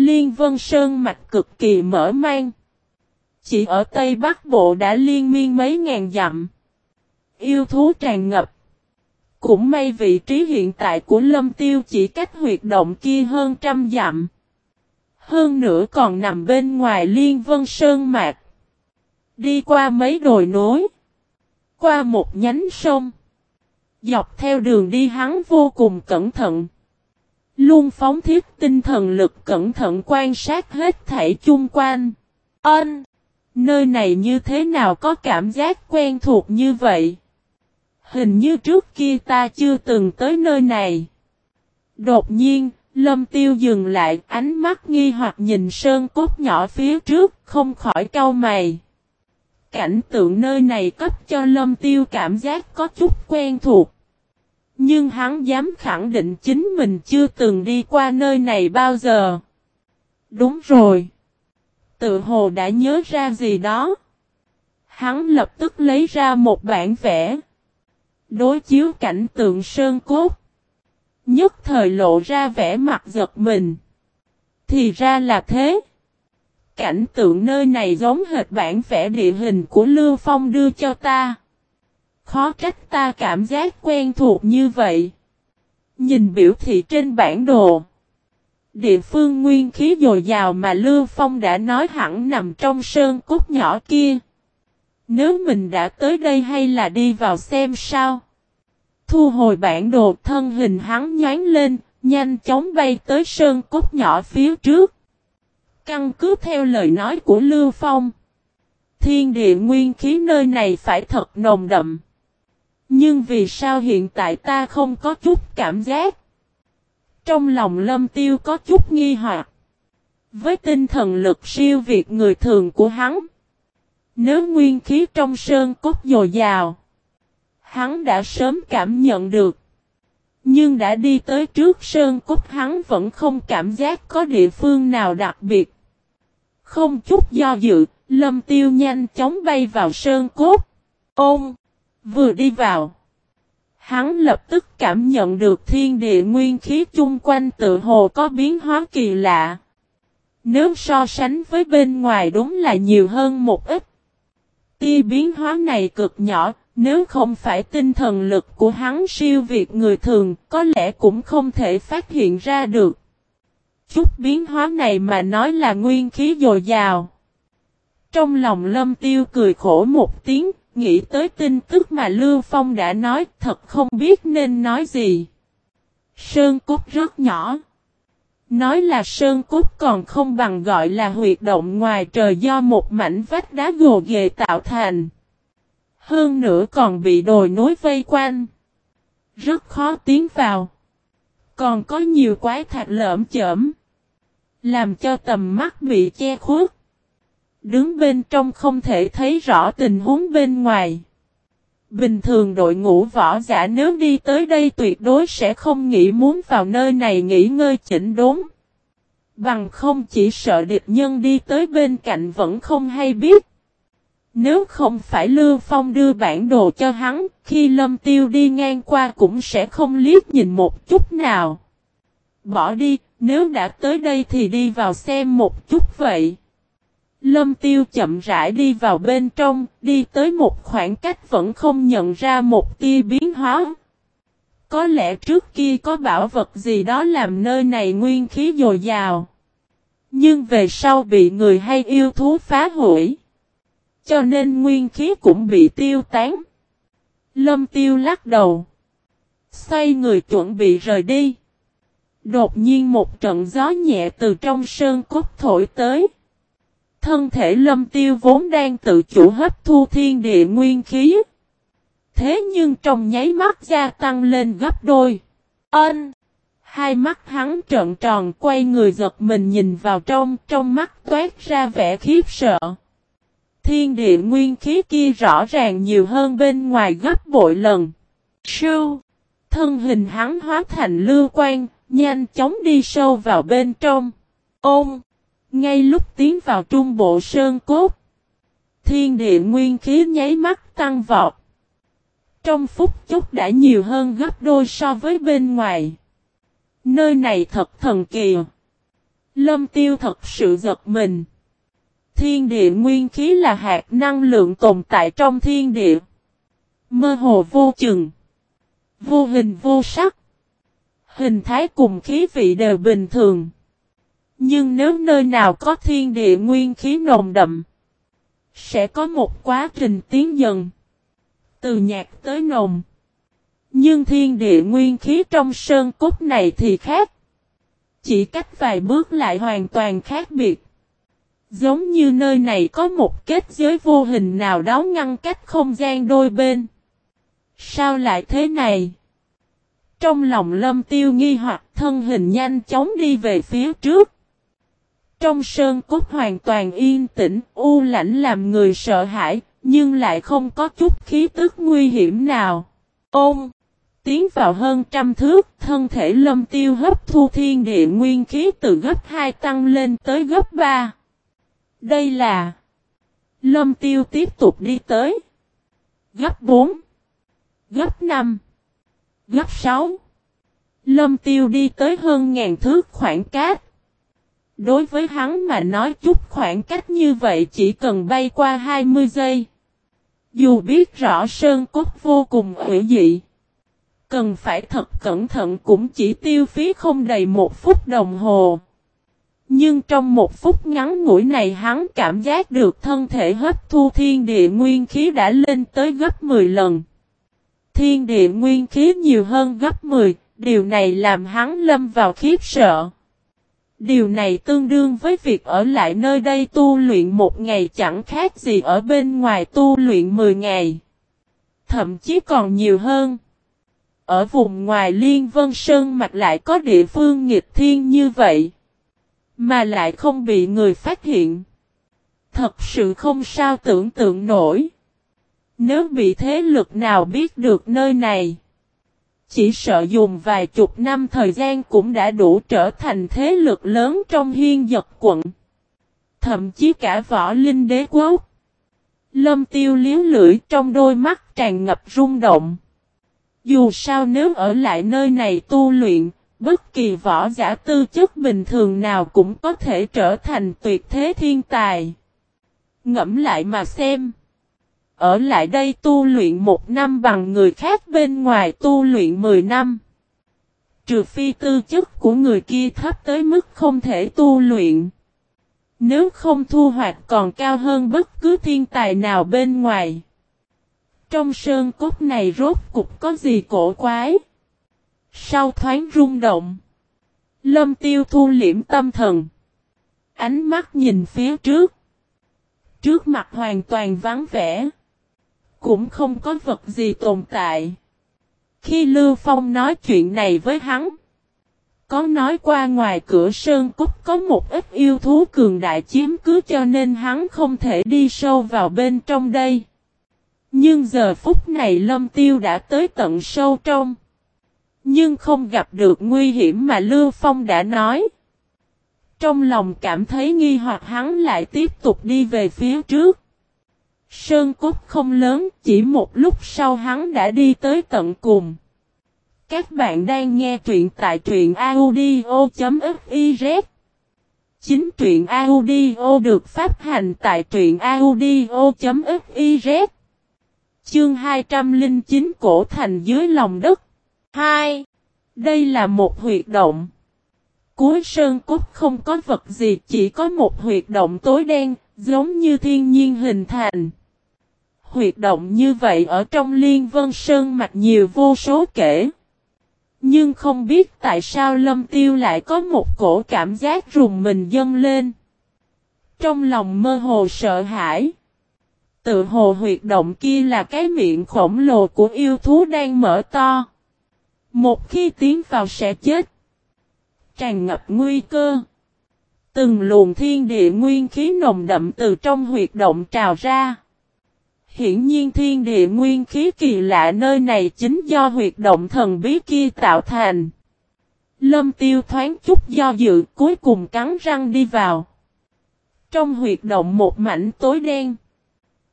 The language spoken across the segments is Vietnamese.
Liên Vân Sơn mạch cực kỳ mở mang. Chỉ ở Tây Bắc Bộ đã liên miên mấy ngàn dặm. Yêu thú tràn ngập. Cũng may vị trí hiện tại của Lâm Tiêu chỉ cách huyệt động kia hơn trăm dặm. Hơn nữa còn nằm bên ngoài Liên Vân Sơn Mạc. Đi qua mấy đồi núi. Qua một nhánh sông. Dọc theo đường đi hắn vô cùng cẩn thận. Luôn phóng thiết tinh thần lực cẩn thận quan sát hết thảy chung quanh. Ân! Nơi này như thế nào có cảm giác quen thuộc như vậy? Hình như trước kia ta chưa từng tới nơi này. Đột nhiên, Lâm Tiêu dừng lại, ánh mắt nghi hoặc nhìn sơn cốt nhỏ phía trước, không khỏi cau mày. Cảnh tượng nơi này cấp cho Lâm Tiêu cảm giác có chút quen thuộc. Nhưng hắn dám khẳng định chính mình chưa từng đi qua nơi này bao giờ. Đúng rồi. Tự hồ đã nhớ ra gì đó. Hắn lập tức lấy ra một bản vẽ. Đối chiếu cảnh tượng sơn cốt. Nhất thời lộ ra vẻ mặt giật mình. Thì ra là thế. Cảnh tượng nơi này giống hệt bản vẽ địa hình của Lưu Phong đưa cho ta. Khó trách ta cảm giác quen thuộc như vậy. Nhìn biểu thị trên bản đồ. Địa phương nguyên khí dồi dào mà Lưu Phong đã nói hẳn nằm trong sơn cốt nhỏ kia. Nếu mình đã tới đây hay là đi vào xem sao? Thu hồi bản đồ thân hình hắn nhán lên, nhanh chóng bay tới sơn cốt nhỏ phía trước. Căn cứ theo lời nói của Lưu Phong. Thiên địa nguyên khí nơi này phải thật nồng đậm. Nhưng vì sao hiện tại ta không có chút cảm giác? Trong lòng lâm tiêu có chút nghi hoặc. Với tinh thần lực siêu việt người thường của hắn. Nếu nguyên khí trong sơn cốt dồi dào. Hắn đã sớm cảm nhận được. Nhưng đã đi tới trước sơn cốt hắn vẫn không cảm giác có địa phương nào đặc biệt. Không chút do dự, lâm tiêu nhanh chóng bay vào sơn cốt. Ôm! Vừa đi vào. Hắn lập tức cảm nhận được thiên địa nguyên khí chung quanh tự hồ có biến hóa kỳ lạ. Nếu so sánh với bên ngoài đúng là nhiều hơn một ít. Tia biến hóa này cực nhỏ, nếu không phải tinh thần lực của hắn siêu việt người thường, có lẽ cũng không thể phát hiện ra được. Chút biến hóa này mà nói là nguyên khí dồi dào. Trong lòng lâm tiêu cười khổ một tiếng, nghĩ tới tin tức mà Lưu Phong đã nói, thật không biết nên nói gì. Sơn cốt rất nhỏ. Nói là sơn cốt còn không bằng gọi là huyệt động ngoài trời do một mảnh vách đá gồ ghề tạo thành. Hơn nữa còn bị đồi nối vây quanh. Rất khó tiến vào. Còn có nhiều quái thạch lởm chởm. Làm cho tầm mắt bị che khuất. Đứng bên trong không thể thấy rõ tình huống bên ngoài. Bình thường đội ngũ võ giả nếu đi tới đây tuyệt đối sẽ không nghĩ muốn vào nơi này nghỉ ngơi chỉnh đốn. Bằng không chỉ sợ địch nhân đi tới bên cạnh vẫn không hay biết. Nếu không phải Lưu Phong đưa bản đồ cho hắn, khi Lâm Tiêu đi ngang qua cũng sẽ không liếc nhìn một chút nào. Bỏ đi, nếu đã tới đây thì đi vào xem một chút vậy. Lâm Tiêu chậm rãi đi vào bên trong, đi tới một khoảng cách vẫn không nhận ra một tia biến hóa. Có lẽ trước kia có bảo vật gì đó làm nơi này nguyên khí dồi dào. Nhưng về sau bị người hay yêu thú phá hủy. Cho nên nguyên khí cũng bị tiêu tán. Lâm tiêu lắc đầu. Xoay người chuẩn bị rời đi. Đột nhiên một trận gió nhẹ từ trong sơn cốt thổi tới. Thân thể lâm tiêu vốn đang tự chủ hấp thu thiên địa nguyên khí. Thế nhưng trong nháy mắt gia tăng lên gấp đôi. Ân! Hai mắt hắn trợn tròn quay người giật mình nhìn vào trong, trong mắt toát ra vẻ khiếp sợ. Thiên địa nguyên khí kia rõ ràng nhiều hơn bên ngoài gấp bội lần. Sưu! Thân hình hắn hóa thành lưu quan, nhanh chóng đi sâu vào bên trong. Ôm! Ngay lúc tiến vào trung bộ sơn cốt, thiên địa nguyên khí nháy mắt tăng vọt. Trong phút chốc đã nhiều hơn gấp đôi so với bên ngoài. Nơi này thật thần kỳ. Lâm tiêu thật sự giật mình. Thiên địa nguyên khí là hạt năng lượng tồn tại trong thiên địa. Mơ hồ vô chừng. Vô hình vô sắc. Hình thái cùng khí vị đều bình thường. Nhưng nếu nơi nào có thiên địa nguyên khí nồng đậm. Sẽ có một quá trình tiến dần. Từ nhạt tới nồng. Nhưng thiên địa nguyên khí trong sơn cốt này thì khác. Chỉ cách vài bước lại hoàn toàn khác biệt. Giống như nơi này có một kết giới vô hình nào đó ngăn cách không gian đôi bên. Sao lại thế này? Trong lòng lâm tiêu nghi hoặc thân hình nhanh chóng đi về phía trước. Trong sơn cốt hoàn toàn yên tĩnh, u lãnh làm người sợ hãi, nhưng lại không có chút khí tức nguy hiểm nào. Ôm! Tiến vào hơn trăm thước, thân thể lâm tiêu hấp thu thiên địa nguyên khí từ gấp 2 tăng lên tới gấp 3. Đây là Lâm tiêu tiếp tục đi tới Gấp 4 Gấp 5 Gấp 6 Lâm tiêu đi tới hơn ngàn thước khoảng cách. Đối với hắn mà nói chút khoảng cách như vậy chỉ cần bay qua 20 giây. Dù biết rõ sơn cốt vô cùng hữu dị. Cần phải thật cẩn thận cũng chỉ tiêu phí không đầy một phút đồng hồ. Nhưng trong một phút ngắn ngủi này hắn cảm giác được thân thể hấp thu thiên địa nguyên khí đã lên tới gấp 10 lần. Thiên địa nguyên khí nhiều hơn gấp 10, điều này làm hắn lâm vào khiếp sợ. Điều này tương đương với việc ở lại nơi đây tu luyện một ngày chẳng khác gì ở bên ngoài tu luyện 10 ngày. Thậm chí còn nhiều hơn. Ở vùng ngoài Liên Vân Sơn mặt lại có địa phương nghịch thiên như vậy. Mà lại không bị người phát hiện. Thật sự không sao tưởng tượng nổi. Nếu bị thế lực nào biết được nơi này. Chỉ sợ dùng vài chục năm thời gian cũng đã đủ trở thành thế lực lớn trong hiên giật quận. Thậm chí cả võ linh đế quốc. Lâm tiêu liếu lưỡi trong đôi mắt tràn ngập rung động. Dù sao nếu ở lại nơi này tu luyện, bất kỳ võ giả tư chất bình thường nào cũng có thể trở thành tuyệt thế thiên tài. Ngẫm lại mà xem. Ở lại đây tu luyện một năm bằng người khác bên ngoài tu luyện 10 năm. Trừ phi tư chất của người kia thấp tới mức không thể tu luyện. Nếu không thu hoạch còn cao hơn bất cứ thiên tài nào bên ngoài. Trong sơn cốt này rốt cục có gì cổ quái. Sau thoáng rung động. Lâm tiêu thu liễm tâm thần. Ánh mắt nhìn phía trước. Trước mặt hoàn toàn vắng vẻ. Cũng không có vật gì tồn tại. Khi Lưu Phong nói chuyện này với hắn. Có nói qua ngoài cửa sơn cúc có một ít yêu thú cường đại chiếm cứ cho nên hắn không thể đi sâu vào bên trong đây. Nhưng giờ phút này lâm tiêu đã tới tận sâu trong. Nhưng không gặp được nguy hiểm mà Lưu Phong đã nói. Trong lòng cảm thấy nghi hoặc hắn lại tiếp tục đi về phía trước. Sơn cốt không lớn, chỉ một lúc sau hắn đã đi tới tận cùng. Các bạn đang nghe truyện tại truyện audio.fiz Chính truyện audio được phát hành tại truyện audio.fiz Chương 209 Cổ thành dưới lòng đất 2. Đây là một huyệt động. Cuối sơn cốt không có vật gì chỉ có một huyệt động tối đen, giống như thiên nhiên hình thành. Huyệt động như vậy ở trong liên vân sơn mạch nhiều vô số kể. Nhưng không biết tại sao lâm tiêu lại có một cổ cảm giác rùng mình dâng lên. Trong lòng mơ hồ sợ hãi. Tự hồ huyệt động kia là cái miệng khổng lồ của yêu thú đang mở to. Một khi tiến vào sẽ chết. Tràn ngập nguy cơ. Từng luồng thiên địa nguyên khí nồng đậm từ trong huyệt động trào ra. Hiển nhiên thiên địa nguyên khí kỳ lạ nơi này chính do huyệt động thần bí kia tạo thành. Lâm tiêu thoáng chút do dự, cuối cùng cắn răng đi vào. Trong huyệt động một mảnh tối đen.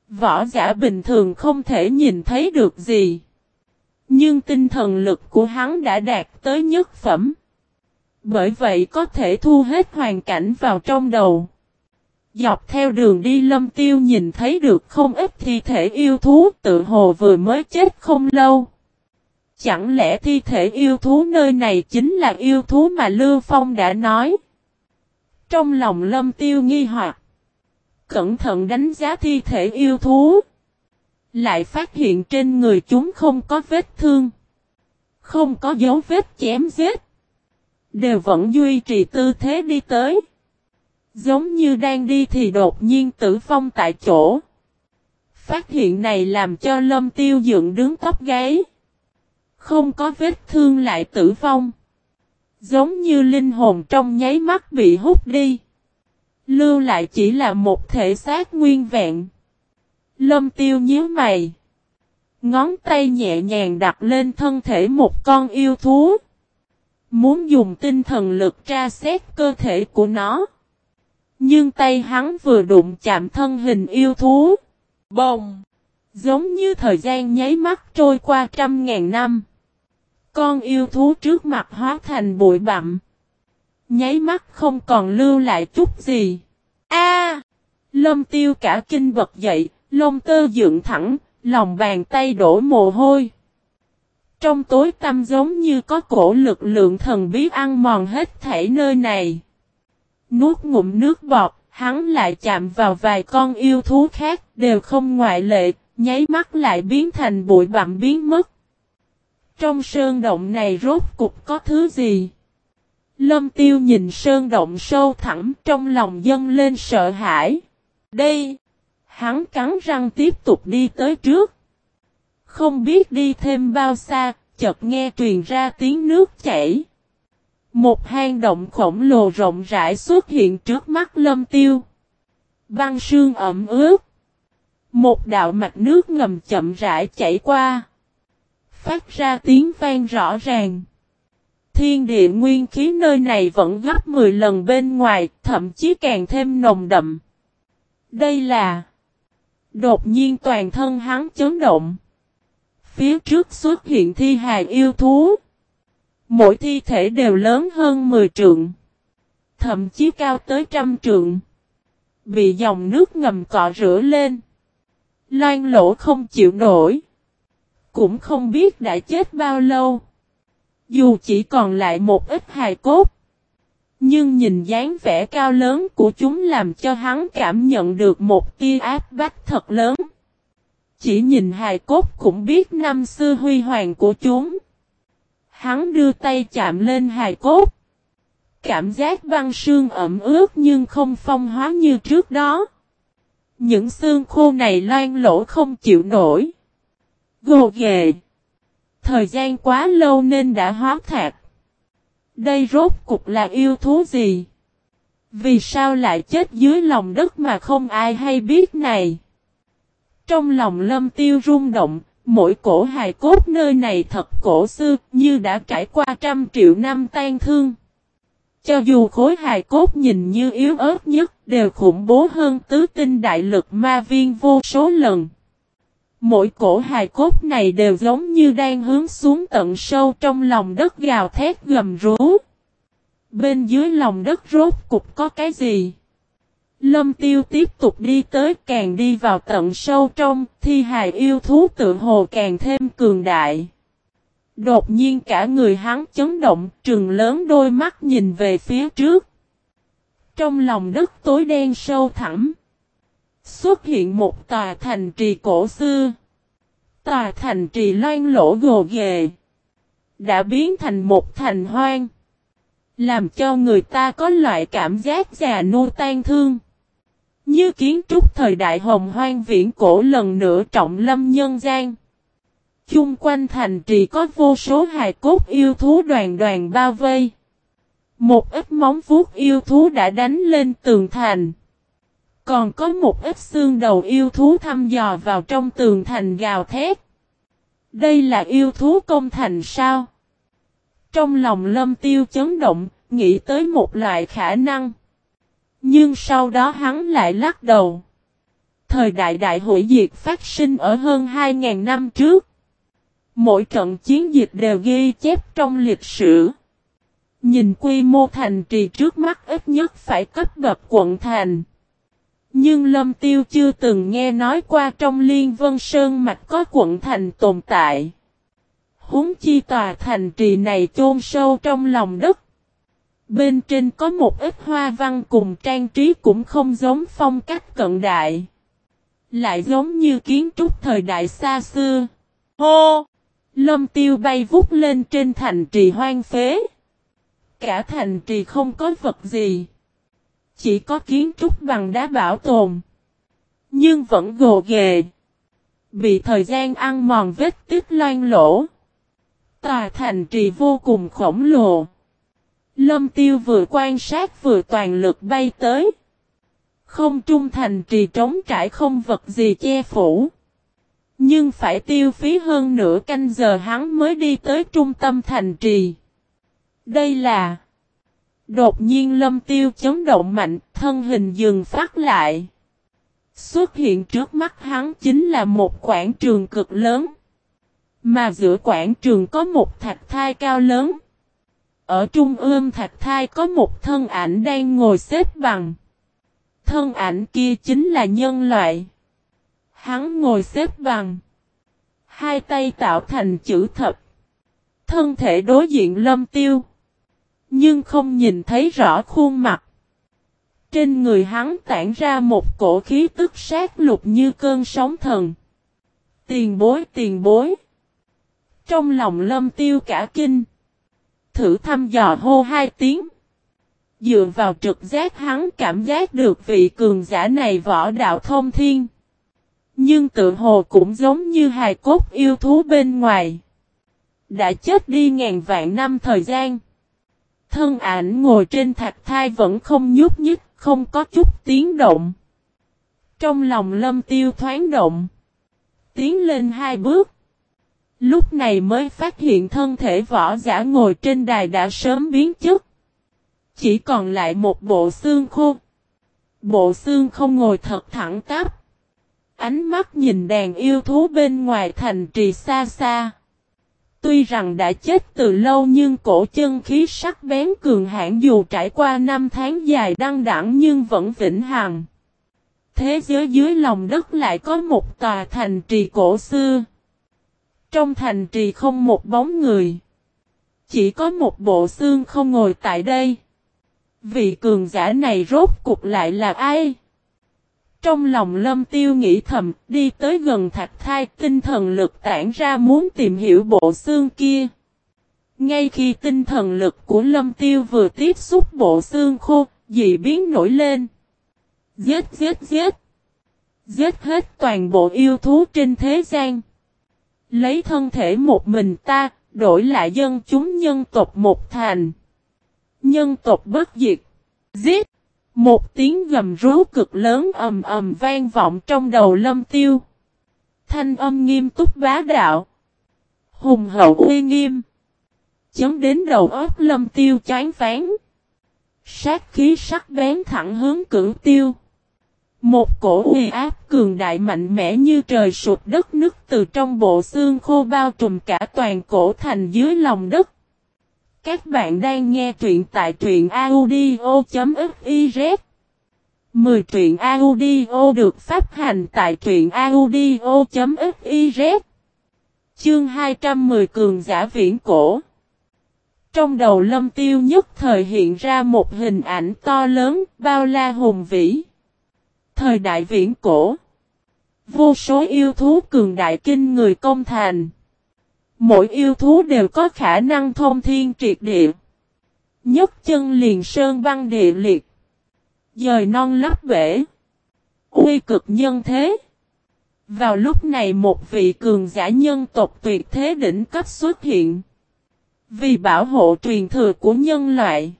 Võ giả bình thường không thể nhìn thấy được gì. Nhưng tinh thần lực của hắn đã đạt tới nhất phẩm. Bởi vậy có thể thu hết hoàn cảnh vào trong đầu. Dọc theo đường đi lâm tiêu nhìn thấy được không ít thi thể yêu thú, tự hồ vừa mới chết không lâu. Chẳng lẽ thi thể yêu thú nơi này chính là yêu thú mà Lưu Phong đã nói? Trong lòng lâm tiêu nghi hoặc. Cẩn thận đánh giá thi thể yêu thú. Lại phát hiện trên người chúng không có vết thương. Không có dấu vết chém giết. Đều vẫn duy trì tư thế đi tới. Giống như đang đi thì đột nhiên tử vong tại chỗ. Phát hiện này làm cho lâm tiêu dựng đứng tóc gáy. Không có vết thương lại tử vong. Giống như linh hồn trong nháy mắt bị hút đi. Lưu lại chỉ là một thể xác nguyên vẹn. Lâm tiêu nhíu mày. Ngón tay nhẹ nhàng đặt lên thân thể một con yêu thú. Muốn dùng tinh thần lực tra xét cơ thể của nó. Nhưng tay hắn vừa đụng chạm thân hình yêu thú. Bồng! Giống như thời gian nháy mắt trôi qua trăm ngàn năm. Con yêu thú trước mặt hóa thành bụi bặm. Nháy mắt không còn lưu lại chút gì. A! lâm tiêu cả kinh vật dậy, lông tơ dựng thẳng, lòng bàn tay đổ mồ hôi. Trong tối tâm giống như có cổ lực lượng thần bí ăn mòn hết thảy nơi này. Nuốt ngụm nước bọt, hắn lại chạm vào vài con yêu thú khác, đều không ngoại lệ, nháy mắt lại biến thành bụi bặm biến mất. Trong sơn động này rốt cục có thứ gì? Lâm tiêu nhìn sơn động sâu thẳm trong lòng dân lên sợ hãi. Đây! Hắn cắn răng tiếp tục đi tới trước. Không biết đi thêm bao xa, chợt nghe truyền ra tiếng nước chảy. Một hang động khổng lồ rộng rãi xuất hiện trước mắt lâm tiêu. Băng sương ẩm ướt. Một đạo mạch nước ngầm chậm rãi chảy qua. Phát ra tiếng vang rõ ràng. Thiên địa nguyên khí nơi này vẫn gấp 10 lần bên ngoài, thậm chí càng thêm nồng đậm. Đây là... Đột nhiên toàn thân hắn chấn động. Phía trước xuất hiện thi hài yêu thú. Mỗi thi thể đều lớn hơn 10 trượng. Thậm chí cao tới trăm trượng. Bị dòng nước ngầm cọ rửa lên. Loan lỗ không chịu nổi. Cũng không biết đã chết bao lâu. Dù chỉ còn lại một ít hài cốt. Nhưng nhìn dáng vẻ cao lớn của chúng làm cho hắn cảm nhận được một tia áp bách thật lớn. Chỉ nhìn hài cốt cũng biết năm xưa huy hoàng của chúng. Hắn đưa tay chạm lên hài cốt. Cảm giác băng sương ẩm ướt nhưng không phong hóa như trước đó. Những xương khô này loan lỗ không chịu nổi. Gồ ghề. Thời gian quá lâu nên đã hóa thạc. Đây rốt cục là yêu thú gì? Vì sao lại chết dưới lòng đất mà không ai hay biết này? Trong lòng lâm tiêu rung động, mỗi cổ hài cốt nơi này thật cổ xưa, như đã trải qua trăm triệu năm tan thương. Cho dù khối hài cốt nhìn như yếu ớt nhất, đều khủng bố hơn tứ tinh đại lực ma viên vô số lần. Mỗi cổ hài cốt này đều giống như đang hướng xuống tận sâu trong lòng đất gào thét gầm rú. Bên dưới lòng đất rốt cục có cái gì? Lâm tiêu tiếp tục đi tới càng đi vào tận sâu trong, thi hài yêu thú tự hồ càng thêm cường đại. Đột nhiên cả người hắn chấn động, trừng lớn đôi mắt nhìn về phía trước. Trong lòng đất tối đen sâu thẳm. Xuất hiện một tòa thành trì cổ xưa. Tòa thành trì loan lỗ gồ ghề. Đã biến thành một thành hoang. Làm cho người ta có loại cảm giác già nô tan thương. Như kiến trúc thời đại hồng hoang viễn cổ lần nữa trọng lâm nhân gian. Chung quanh thành trì có vô số hài cốt yêu thú đoàn đoàn bao vây. Một ít móng vuốt yêu thú đã đánh lên tường thành. Còn có một ít xương đầu yêu thú thăm dò vào trong tường thành gào thét. Đây là yêu thú công thành sao? Trong lòng lâm tiêu chấn động, nghĩ tới một loại khả năng. Nhưng sau đó hắn lại lắc đầu. Thời đại đại hội diệt phát sinh ở hơn 2.000 năm trước. Mỗi trận chiến dịch đều ghi chép trong lịch sử. Nhìn quy mô thành trì trước mắt ít nhất phải cấp bậc quận thành. Nhưng Lâm Tiêu chưa từng nghe nói qua trong Liên Vân Sơn Mạch có quận thành tồn tại. Húng chi tòa thành trì này chôn sâu trong lòng đất. Bên trên có một ít hoa văn cùng trang trí cũng không giống phong cách cận đại. Lại giống như kiến trúc thời đại xa xưa. Hô! Lâm tiêu bay vút lên trên thành trì hoang phế. Cả thành trì không có vật gì. Chỉ có kiến trúc bằng đá bảo tồn. Nhưng vẫn gồ ghề. Bị thời gian ăn mòn vết tích loan lỗ. Tòa thành trì vô cùng khổng lồ. Lâm tiêu vừa quan sát vừa toàn lực bay tới. Không trung thành trì trống trải không vật gì che phủ. Nhưng phải tiêu phí hơn nửa canh giờ hắn mới đi tới trung tâm thành trì. Đây là... Đột nhiên lâm tiêu chấn động mạnh, thân hình dừng phát lại. Xuất hiện trước mắt hắn chính là một quảng trường cực lớn. Mà giữa quảng trường có một thạch thai cao lớn. Ở trung ương thạch thai có một thân ảnh đang ngồi xếp bằng. Thân ảnh kia chính là nhân loại. Hắn ngồi xếp bằng. Hai tay tạo thành chữ thập. Thân thể đối diện lâm tiêu. Nhưng không nhìn thấy rõ khuôn mặt. Trên người hắn tản ra một cổ khí tức sát lục như cơn sóng thần. Tiền bối tiền bối. Trong lòng lâm tiêu cả kinh. Thử thăm dò hô hai tiếng. Dựa vào trực giác hắn cảm giác được vị cường giả này võ đạo thông thiên. Nhưng tự hồ cũng giống như hài cốt yêu thú bên ngoài. Đã chết đi ngàn vạn năm thời gian. Thân ảnh ngồi trên thạch thai vẫn không nhúc nhích, không có chút tiếng động. Trong lòng lâm tiêu thoáng động. Tiến lên hai bước. Lúc này mới phát hiện thân thể võ giả ngồi trên đài đã sớm biến chất. Chỉ còn lại một bộ xương khô. Bộ xương không ngồi thật thẳng tắp. Ánh mắt nhìn đàn yêu thú bên ngoài thành trì xa xa. Tuy rằng đã chết từ lâu nhưng cổ chân khí sắc bén cường hãn dù trải qua năm tháng dài đăng đẳng nhưng vẫn vĩnh hằng. Thế giới dưới lòng đất lại có một tòa thành trì cổ xưa. Trong thành trì không một bóng người. Chỉ có một bộ xương không ngồi tại đây. Vị cường giả này rốt cục lại là ai? Trong lòng lâm tiêu nghĩ thầm, đi tới gần thạch thai tinh thần lực tản ra muốn tìm hiểu bộ xương kia. Ngay khi tinh thần lực của lâm tiêu vừa tiếp xúc bộ xương khô, dị biến nổi lên. Giết giết giết. Giết hết toàn bộ yêu thú trên thế gian. Lấy thân thể một mình ta, đổi lại dân chúng nhân tộc một thành. Nhân tộc bất diệt. Giết. Một tiếng gầm rú cực lớn ầm ầm vang vọng trong đầu lâm tiêu. Thanh âm nghiêm túc bá đạo. Hùng hậu uy nghiêm. Chấm đến đầu óc lâm tiêu chán phán. Sát khí sắc bén thẳng hướng cửu tiêu. Một cổ uy áp cường đại mạnh mẽ như trời sụp đất nứt từ trong bộ xương khô bao trùm cả toàn cổ thành dưới lòng đất. Các bạn đang nghe truyện tại truyện audio.fiz 10 truyện audio được phát hành tại truyện audio.fiz Chương 210 Cường giả viễn cổ Trong đầu lâm tiêu nhất thời hiện ra một hình ảnh to lớn, bao la hùng vĩ. Thời đại viễn cổ Vô số yêu thú cường đại kinh người công thành. Mỗi yêu thú đều có khả năng thông thiên triệt địa. Nhất chân liền sơn băng địa liệt. Dời non lấp bể. Uy cực nhân thế. Vào lúc này một vị cường giả nhân tộc tuyệt thế đỉnh cấp xuất hiện. Vì bảo hộ truyền thừa của nhân loại.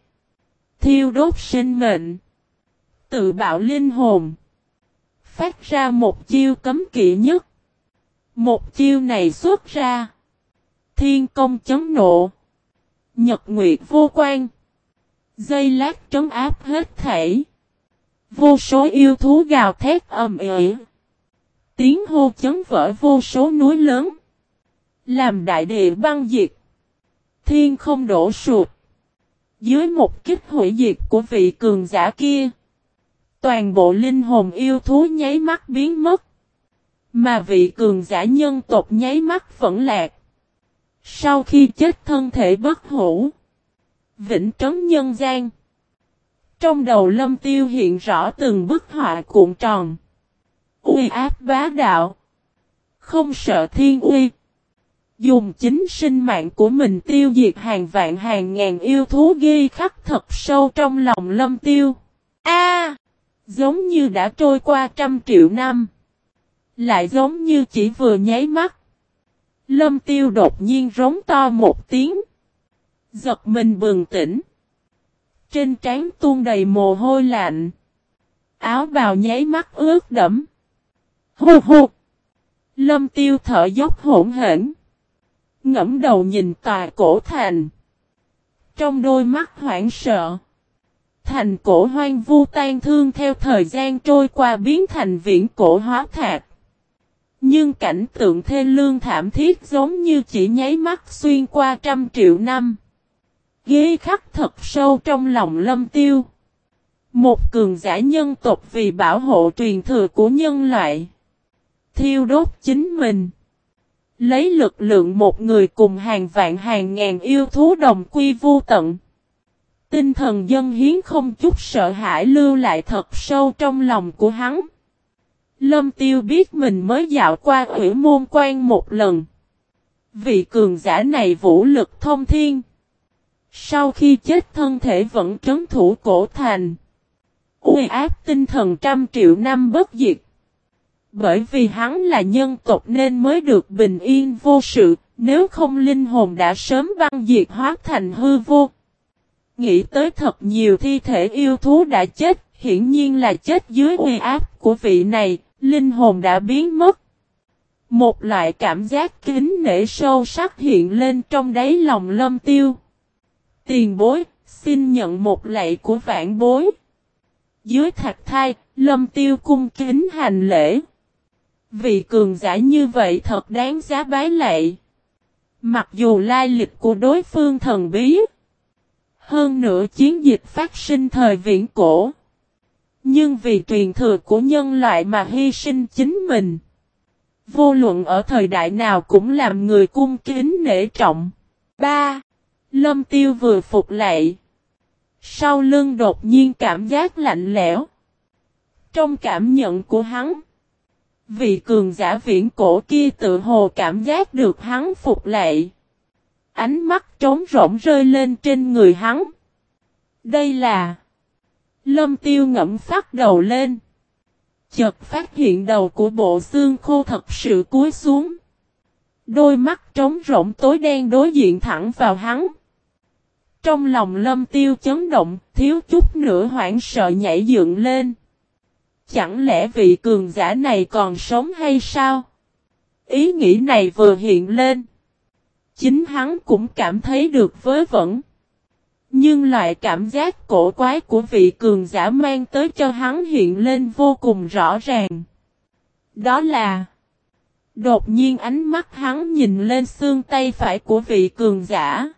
Thiêu đốt sinh mệnh. Tự bảo linh hồn. Phát ra một chiêu cấm kỵ nhất. Một chiêu này xuất ra. Thiên công chấn nộ. Nhật nguyệt vô quan. Dây lát trấn áp hết thảy. Vô số yêu thú gào thét ầm ĩ. Tiếng hô chấn vỡ vô số núi lớn. Làm đại địa băng diệt. Thiên không đổ sụp. Dưới một kích hủy diệt của vị cường giả kia. Toàn bộ linh hồn yêu thú nháy mắt biến mất. Mà vị cường giả nhân tộc nháy mắt vẫn lạc. Sau khi chết thân thể bất hủ. Vĩnh trấn nhân gian. Trong đầu lâm tiêu hiện rõ từng bức họa cuộn tròn. Uy áp bá đạo. Không sợ thiên uy. Dùng chính sinh mạng của mình tiêu diệt hàng vạn hàng ngàn yêu thú ghi khắc thật sâu trong lòng lâm tiêu. A, Giống như đã trôi qua trăm triệu năm. Lại giống như chỉ vừa nháy mắt. Lâm tiêu đột nhiên rống to một tiếng. Giật mình bừng tỉnh. Trên trán tuôn đầy mồ hôi lạnh. Áo bào nháy mắt ướt đẫm. Hô hô. Lâm tiêu thở dốc hỗn hển. Ngẫm đầu nhìn tòa cổ thành. Trong đôi mắt hoảng sợ. Thành cổ hoang vu tan thương theo thời gian trôi qua biến thành viễn cổ hóa thạch. Nhưng cảnh tượng thê lương thảm thiết giống như chỉ nháy mắt xuyên qua trăm triệu năm. Ghê khắc thật sâu trong lòng lâm tiêu. Một cường giả nhân tộc vì bảo hộ truyền thừa của nhân loại. Thiêu đốt chính mình. Lấy lực lượng một người cùng hàng vạn hàng ngàn yêu thú đồng quy vô tận. Tinh thần dân hiến không chút sợ hãi lưu lại thật sâu trong lòng của hắn. Lâm Tiêu biết mình mới dạo qua ủy môn quan một lần. Vị cường giả này vũ lực thông thiên. Sau khi chết thân thể vẫn trấn thủ cổ thành. Uy áp tinh thần trăm triệu năm bất diệt. Bởi vì hắn là nhân tộc nên mới được bình yên vô sự, nếu không linh hồn đã sớm băng diệt hóa thành hư vô. Nghĩ tới thật nhiều thi thể yêu thú đã chết, hiển nhiên là chết dưới uy áp của vị này, linh hồn đã biến mất. Một loại cảm giác kính nể sâu sắc hiện lên trong đáy lòng lâm tiêu. Tiền bối, xin nhận một lạy của vạn bối. Dưới thạch thai, lâm tiêu cung kính hành lễ. Vị cường giả như vậy thật đáng giá bái lạy. Mặc dù lai lịch của đối phương thần bí. Hơn nữa chiến dịch phát sinh thời viễn cổ. Nhưng vì truyền thừa của nhân loại mà hy sinh chính mình. Vô luận ở thời đại nào cũng làm người cung kính nể trọng. 3. Lâm tiêu vừa phục lại. Sau lưng đột nhiên cảm giác lạnh lẽo. Trong cảm nhận của hắn. Vị cường giả viễn cổ kia tự hồ cảm giác được hắn phục lại. Ánh mắt trống rỗng rơi lên trên người hắn. Đây là... Lâm tiêu ngẫm phát đầu lên. Chợt phát hiện đầu của bộ xương khô thật sự cúi xuống. Đôi mắt trống rỗng tối đen đối diện thẳng vào hắn. Trong lòng lâm tiêu chấn động, thiếu chút nữa hoảng sợ nhảy dựng lên. Chẳng lẽ vị cường giả này còn sống hay sao? Ý nghĩ này vừa hiện lên. Chính hắn cũng cảm thấy được vớ vẩn. Nhưng loại cảm giác cổ quái của vị cường giả mang tới cho hắn hiện lên vô cùng rõ ràng. Đó là, Đột nhiên ánh mắt hắn nhìn lên xương tay phải của vị cường giả.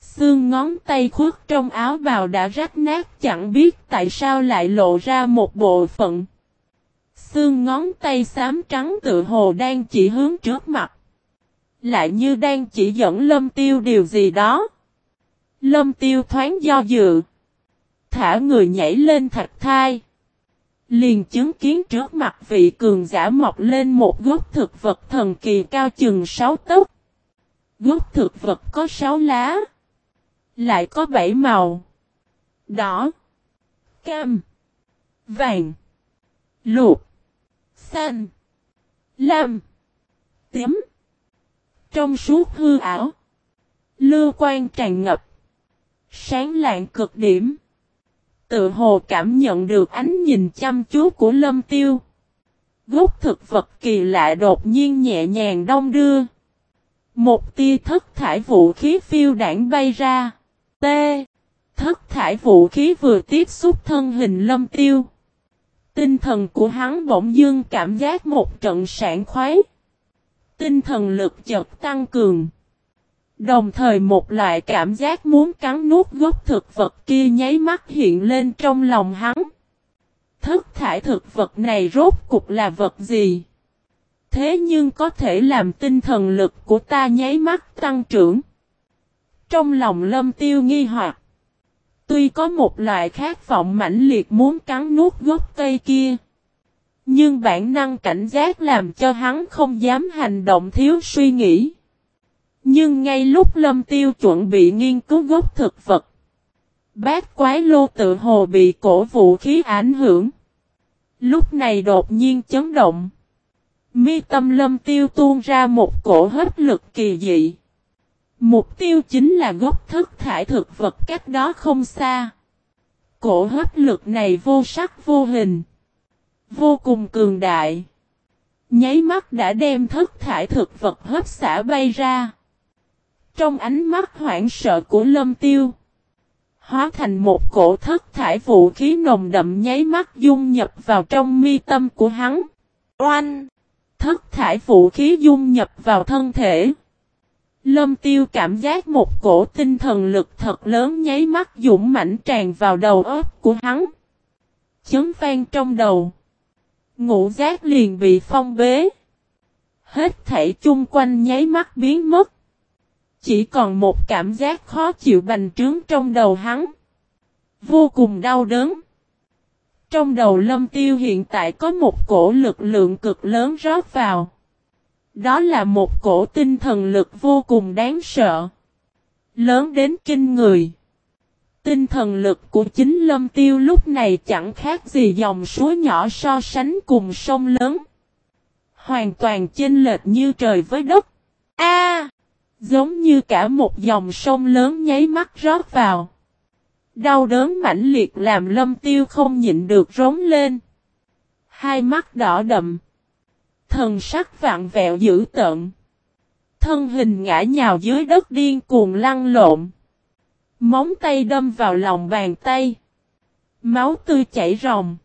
Xương ngón tay khuất trong áo bào đã rách nát chẳng biết tại sao lại lộ ra một bộ phận. Xương ngón tay xám trắng tự hồ đang chỉ hướng trước mặt. Lại như đang chỉ dẫn lâm tiêu điều gì đó. Lâm tiêu thoáng do dự. Thả người nhảy lên thạch thai. Liền chứng kiến trước mặt vị cường giả mọc lên một gốc thực vật thần kỳ cao chừng 6 tấc. Gốc thực vật có 6 lá. Lại có 7 màu. Đỏ. Cam. Vàng. Lục. Xanh. Lam. Tím. Trong suốt hư ảo. Lưu quan tràn ngập. Sáng lạng cực điểm. Tự hồ cảm nhận được ánh nhìn chăm chú của lâm tiêu. Gốc thực vật kỳ lạ đột nhiên nhẹ nhàng đông đưa. Một tia thất thải vũ khí phiêu đảng bay ra. T. Thất thải vũ khí vừa tiếp xúc thân hình lâm tiêu. Tinh thần của hắn bỗng dưng cảm giác một trận sảng khoái. Tinh thần lực chợt tăng cường. Đồng thời một loại cảm giác muốn cắn nuốt gốc thực vật kia nháy mắt hiện lên trong lòng hắn. Thức thải thực vật này rốt cục là vật gì? Thế nhưng có thể làm tinh thần lực của ta nháy mắt tăng trưởng. Trong lòng lâm tiêu nghi hoặc. Tuy có một loại khát vọng mãnh liệt muốn cắn nuốt gốc cây kia. Nhưng bản năng cảnh giác làm cho hắn không dám hành động thiếu suy nghĩ. Nhưng ngay lúc lâm tiêu chuẩn bị nghiên cứu gốc thực vật. Bát quái lô tự hồ bị cổ vũ khí ảnh hưởng. Lúc này đột nhiên chấn động. Mi tâm lâm tiêu tuôn ra một cổ hấp lực kỳ dị. Mục tiêu chính là gốc thức thải thực vật cách đó không xa. Cổ hấp lực này vô sắc vô hình. Vô cùng cường đại. Nháy mắt đã đem thức thải thực vật hấp xả bay ra. Trong ánh mắt hoảng sợ của lâm tiêu. Hóa thành một cổ thất thải vũ khí nồng đậm nháy mắt dung nhập vào trong mi tâm của hắn. Oanh! Thất thải vũ khí dung nhập vào thân thể. Lâm tiêu cảm giác một cổ tinh thần lực thật lớn nháy mắt dũng mãnh tràn vào đầu óc của hắn. Chấn vang trong đầu. Ngũ giác liền bị phong bế. Hết thảy chung quanh nháy mắt biến mất. Chỉ còn một cảm giác khó chịu bành trướng trong đầu hắn. Vô cùng đau đớn. Trong đầu lâm tiêu hiện tại có một cổ lực lượng cực lớn rót vào. Đó là một cổ tinh thần lực vô cùng đáng sợ. Lớn đến kinh người. Tinh thần lực của chính lâm tiêu lúc này chẳng khác gì dòng suối nhỏ so sánh cùng sông lớn. Hoàn toàn chênh lệch như trời với đất. A, Giống như cả một dòng sông lớn nháy mắt rót vào. Đau đớn mãnh liệt làm lâm tiêu không nhịn được rống lên. Hai mắt đỏ đậm. Thần sắc vạn vẹo dữ tợn. Thân hình ngã nhào dưới đất điên cuồng lăn lộn. Móng tay đâm vào lòng bàn tay. Máu tươi chảy ròng.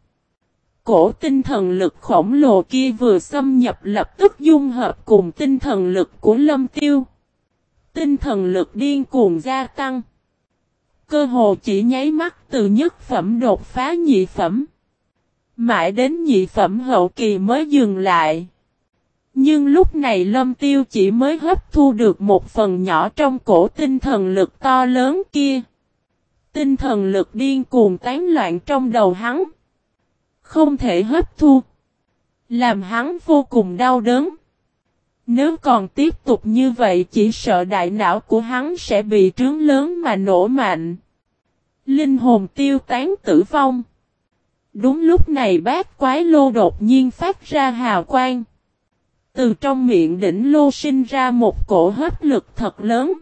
Cổ tinh thần lực khổng lồ kia vừa xâm nhập lập tức dung hợp cùng tinh thần lực của lâm tiêu. Tinh thần lực điên cuồng gia tăng. Cơ hồ chỉ nháy mắt từ nhất phẩm đột phá nhị phẩm. Mãi đến nhị phẩm hậu kỳ mới dừng lại. Nhưng lúc này lâm tiêu chỉ mới hấp thu được một phần nhỏ trong cổ tinh thần lực to lớn kia. Tinh thần lực điên cuồng tán loạn trong đầu hắn. Không thể hấp thu. Làm hắn vô cùng đau đớn. Nếu còn tiếp tục như vậy chỉ sợ đại não của hắn sẽ bị trướng lớn mà nổ mạnh. Linh hồn tiêu tán tử vong. Đúng lúc này bát quái lô đột nhiên phát ra hào quang. Từ trong miệng đỉnh lô sinh ra một cổ hấp lực thật lớn.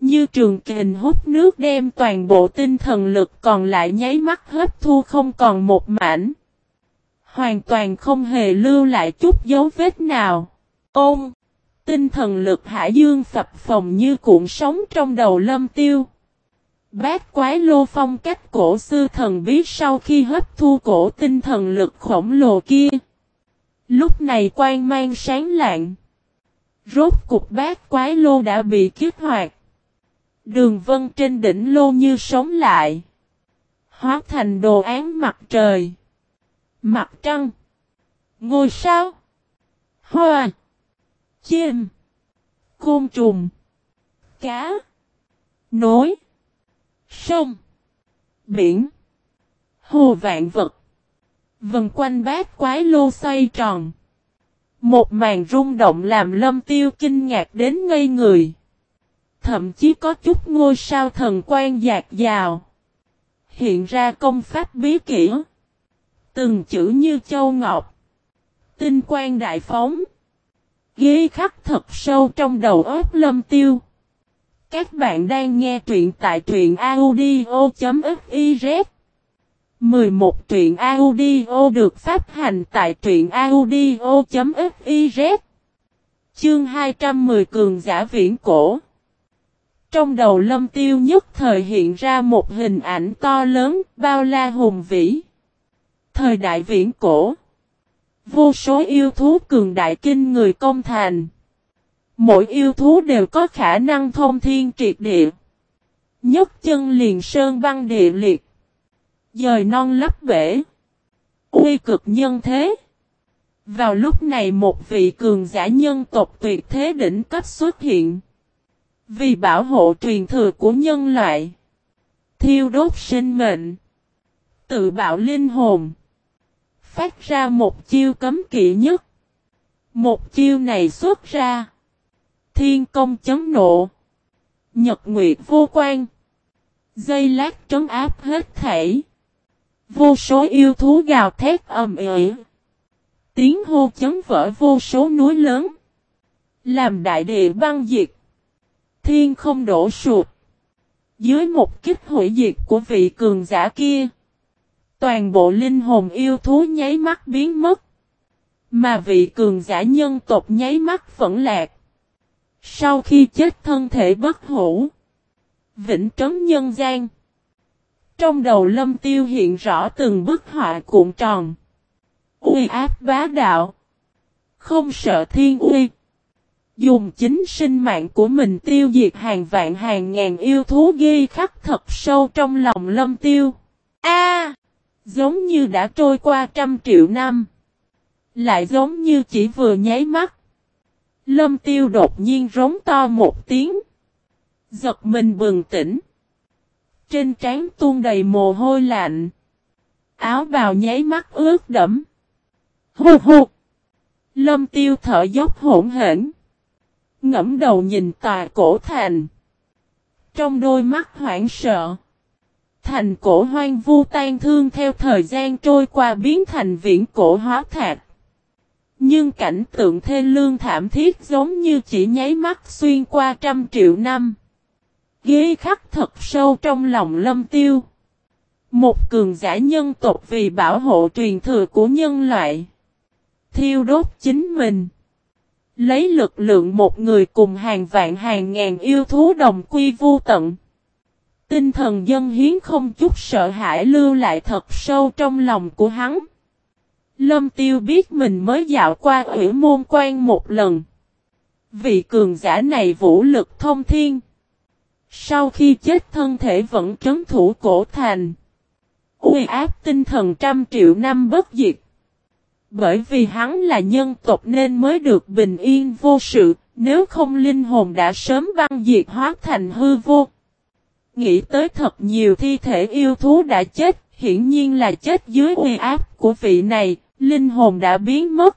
Như trường kình hút nước đem toàn bộ tinh thần lực còn lại nháy mắt hấp thu không còn một mảnh. Hoàn toàn không hề lưu lại chút dấu vết nào. Ôm! Tinh thần lực hải dương phập phồng như cuộn sóng trong đầu lâm tiêu. Bát quái lô phong cách cổ sư thần biết sau khi hấp thu cổ tinh thần lực khổng lồ kia. Lúc này quang mang sáng lạng. Rốt cục bát quái lô đã bị kích hoạt. Đường vân trên đỉnh lô như sống lại. Hóa thành đồ án mặt trời. Mặt trăng. Ngôi sao. Hoa. Chim. Côn trùng. Cá. Nối. Sông. Biển. Hồ vạn vật. Vần quanh bát quái lô xoay tròn. Một màn rung động làm lâm tiêu kinh ngạc đến ngây người. Thậm chí có chút ngôi sao thần quan dạt dào. Hiện ra công pháp bí kỹ. Từng chữ như châu ngọc. Tinh quan đại phóng. ghi khắc thật sâu trong đầu óc lâm tiêu. Các bạn đang nghe truyện tại truyện audio.fif 11 truyện audio được phát hành tại truyện audio.fiz Chương 210 Cường giả viễn cổ Trong đầu lâm tiêu nhất thời hiện ra một hình ảnh to lớn, bao la hùng vĩ. Thời đại viễn cổ Vô số yêu thú cường đại kinh người công thành. Mỗi yêu thú đều có khả năng thông thiên triệt địa. Nhất chân liền sơn băng địa liệt. Dời non lấp bể. Uy cực nhân thế. Vào lúc này một vị cường giả nhân tộc tuyệt thế đỉnh cấp xuất hiện. Vì bảo hộ truyền thừa của nhân loại. Thiêu đốt sinh mệnh. Tự bạo linh hồn. Phát ra một chiêu cấm kỵ nhất. Một chiêu này xuất ra. Thiên công chấn nộ. Nhật nguyệt vô quan. Dây lát trấn áp hết thảy. Vô số yêu thú gào thét ầm ĩ. Tiếng hô chấn vỡ vô số núi lớn. Làm đại địa băng diệt. Thiên không đổ sụp. Dưới một kích hủy diệt của vị cường giả kia. Toàn bộ linh hồn yêu thú nháy mắt biến mất. Mà vị cường giả nhân tộc nháy mắt phẫn lạc. Sau khi chết thân thể bất hủ. Vĩnh trấn nhân gian. Trong đầu lâm tiêu hiện rõ từng bức họa cuộn tròn. Uy áp bá đạo. Không sợ thiên uy. Dùng chính sinh mạng của mình tiêu diệt hàng vạn hàng ngàn yêu thú ghi khắc thật sâu trong lòng lâm tiêu. A, Giống như đã trôi qua trăm triệu năm. Lại giống như chỉ vừa nháy mắt. Lâm tiêu đột nhiên rống to một tiếng. Giật mình bừng tỉnh. Trên trán tuôn đầy mồ hôi lạnh. Áo bào nháy mắt ướt đẫm. hụt hụt, Lâm tiêu thở dốc hỗn hển. Ngẫm đầu nhìn tòa cổ thành. Trong đôi mắt hoảng sợ. Thành cổ hoang vu tan thương theo thời gian trôi qua biến thành viễn cổ hóa thạch. Nhưng cảnh tượng thê lương thảm thiết giống như chỉ nháy mắt xuyên qua trăm triệu năm. Ghế khắc thật sâu trong lòng lâm tiêu. Một cường giả nhân tộc vì bảo hộ truyền thừa của nhân loại. Thiêu đốt chính mình. Lấy lực lượng một người cùng hàng vạn hàng ngàn yêu thú đồng quy vô tận. Tinh thần dân hiến không chút sợ hãi lưu lại thật sâu trong lòng của hắn. Lâm Tiêu biết mình mới dạo qua ủy môn quan một lần. Vị cường giả này vũ lực thông thiên. Sau khi chết thân thể vẫn trấn thủ cổ thành. Uy áp tinh thần trăm triệu năm bất diệt. Bởi vì hắn là nhân tộc nên mới được bình yên vô sự, nếu không linh hồn đã sớm băng diệt hóa thành hư vô. Nghĩ tới thật nhiều thi thể yêu thú đã chết, hiển nhiên là chết dưới uy áp của vị này, linh hồn đã biến mất.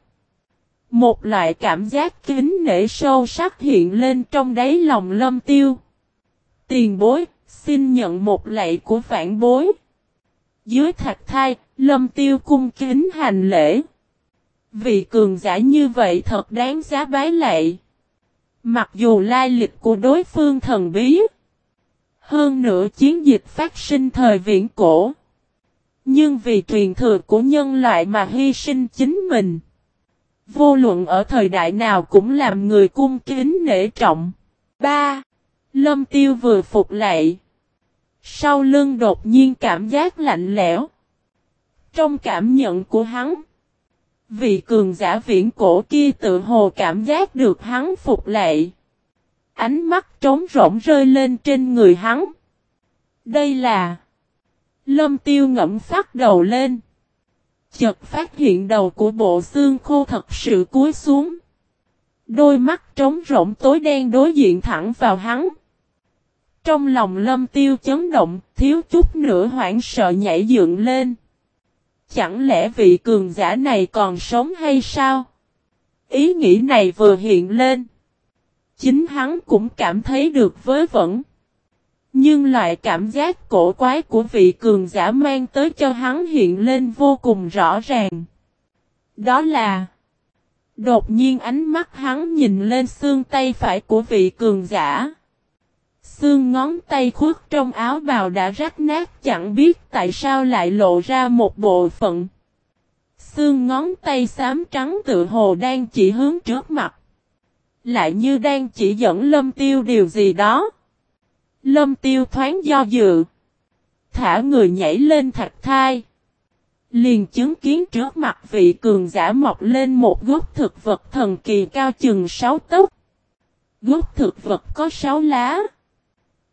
Một loại cảm giác kính nể sâu sắc hiện lên trong đáy lòng lâm tiêu. Tiền bối, xin nhận một lạy của phản bối. Dưới thạch thai, lâm tiêu cung kính hành lễ. Vị cường giả như vậy thật đáng giá bái lạy. Mặc dù lai lịch của đối phương thần bí. Hơn nữa chiến dịch phát sinh thời viễn cổ. Nhưng vì truyền thừa của nhân loại mà hy sinh chính mình. Vô luận ở thời đại nào cũng làm người cung kính nể trọng. 3. Lâm tiêu vừa phục lại, Sau lưng đột nhiên cảm giác lạnh lẽo. Trong cảm nhận của hắn. Vị cường giả viễn cổ kia tự hồ cảm giác được hắn phục lại. Ánh mắt trống rỗng rơi lên trên người hắn. Đây là... Lâm tiêu ngẫm phát đầu lên. Chợt phát hiện đầu của bộ xương khô thật sự cúi xuống. Đôi mắt trống rỗng tối đen đối diện thẳng vào hắn. Trong lòng lâm tiêu chấn động, thiếu chút nữa hoảng sợ nhảy dựng lên. Chẳng lẽ vị cường giả này còn sống hay sao? Ý nghĩ này vừa hiện lên. Chính hắn cũng cảm thấy được với vẩn. Nhưng loại cảm giác cổ quái của vị cường giả mang tới cho hắn hiện lên vô cùng rõ ràng. Đó là Đột nhiên ánh mắt hắn nhìn lên xương tay phải của vị cường giả. Xương ngón tay khuất trong áo bào đã rách nát, chẳng biết tại sao lại lộ ra một bộ phận. Xương ngón tay xám trắng tự hồ đang chỉ hướng trước mặt. Lại như đang chỉ dẫn lâm tiêu điều gì đó. Lâm tiêu thoáng do dự. Thả người nhảy lên thạch thai. Liền chứng kiến trước mặt vị cường giả mọc lên một gốc thực vật thần kỳ cao chừng sáu tấc. Gốc thực vật có 6 lá.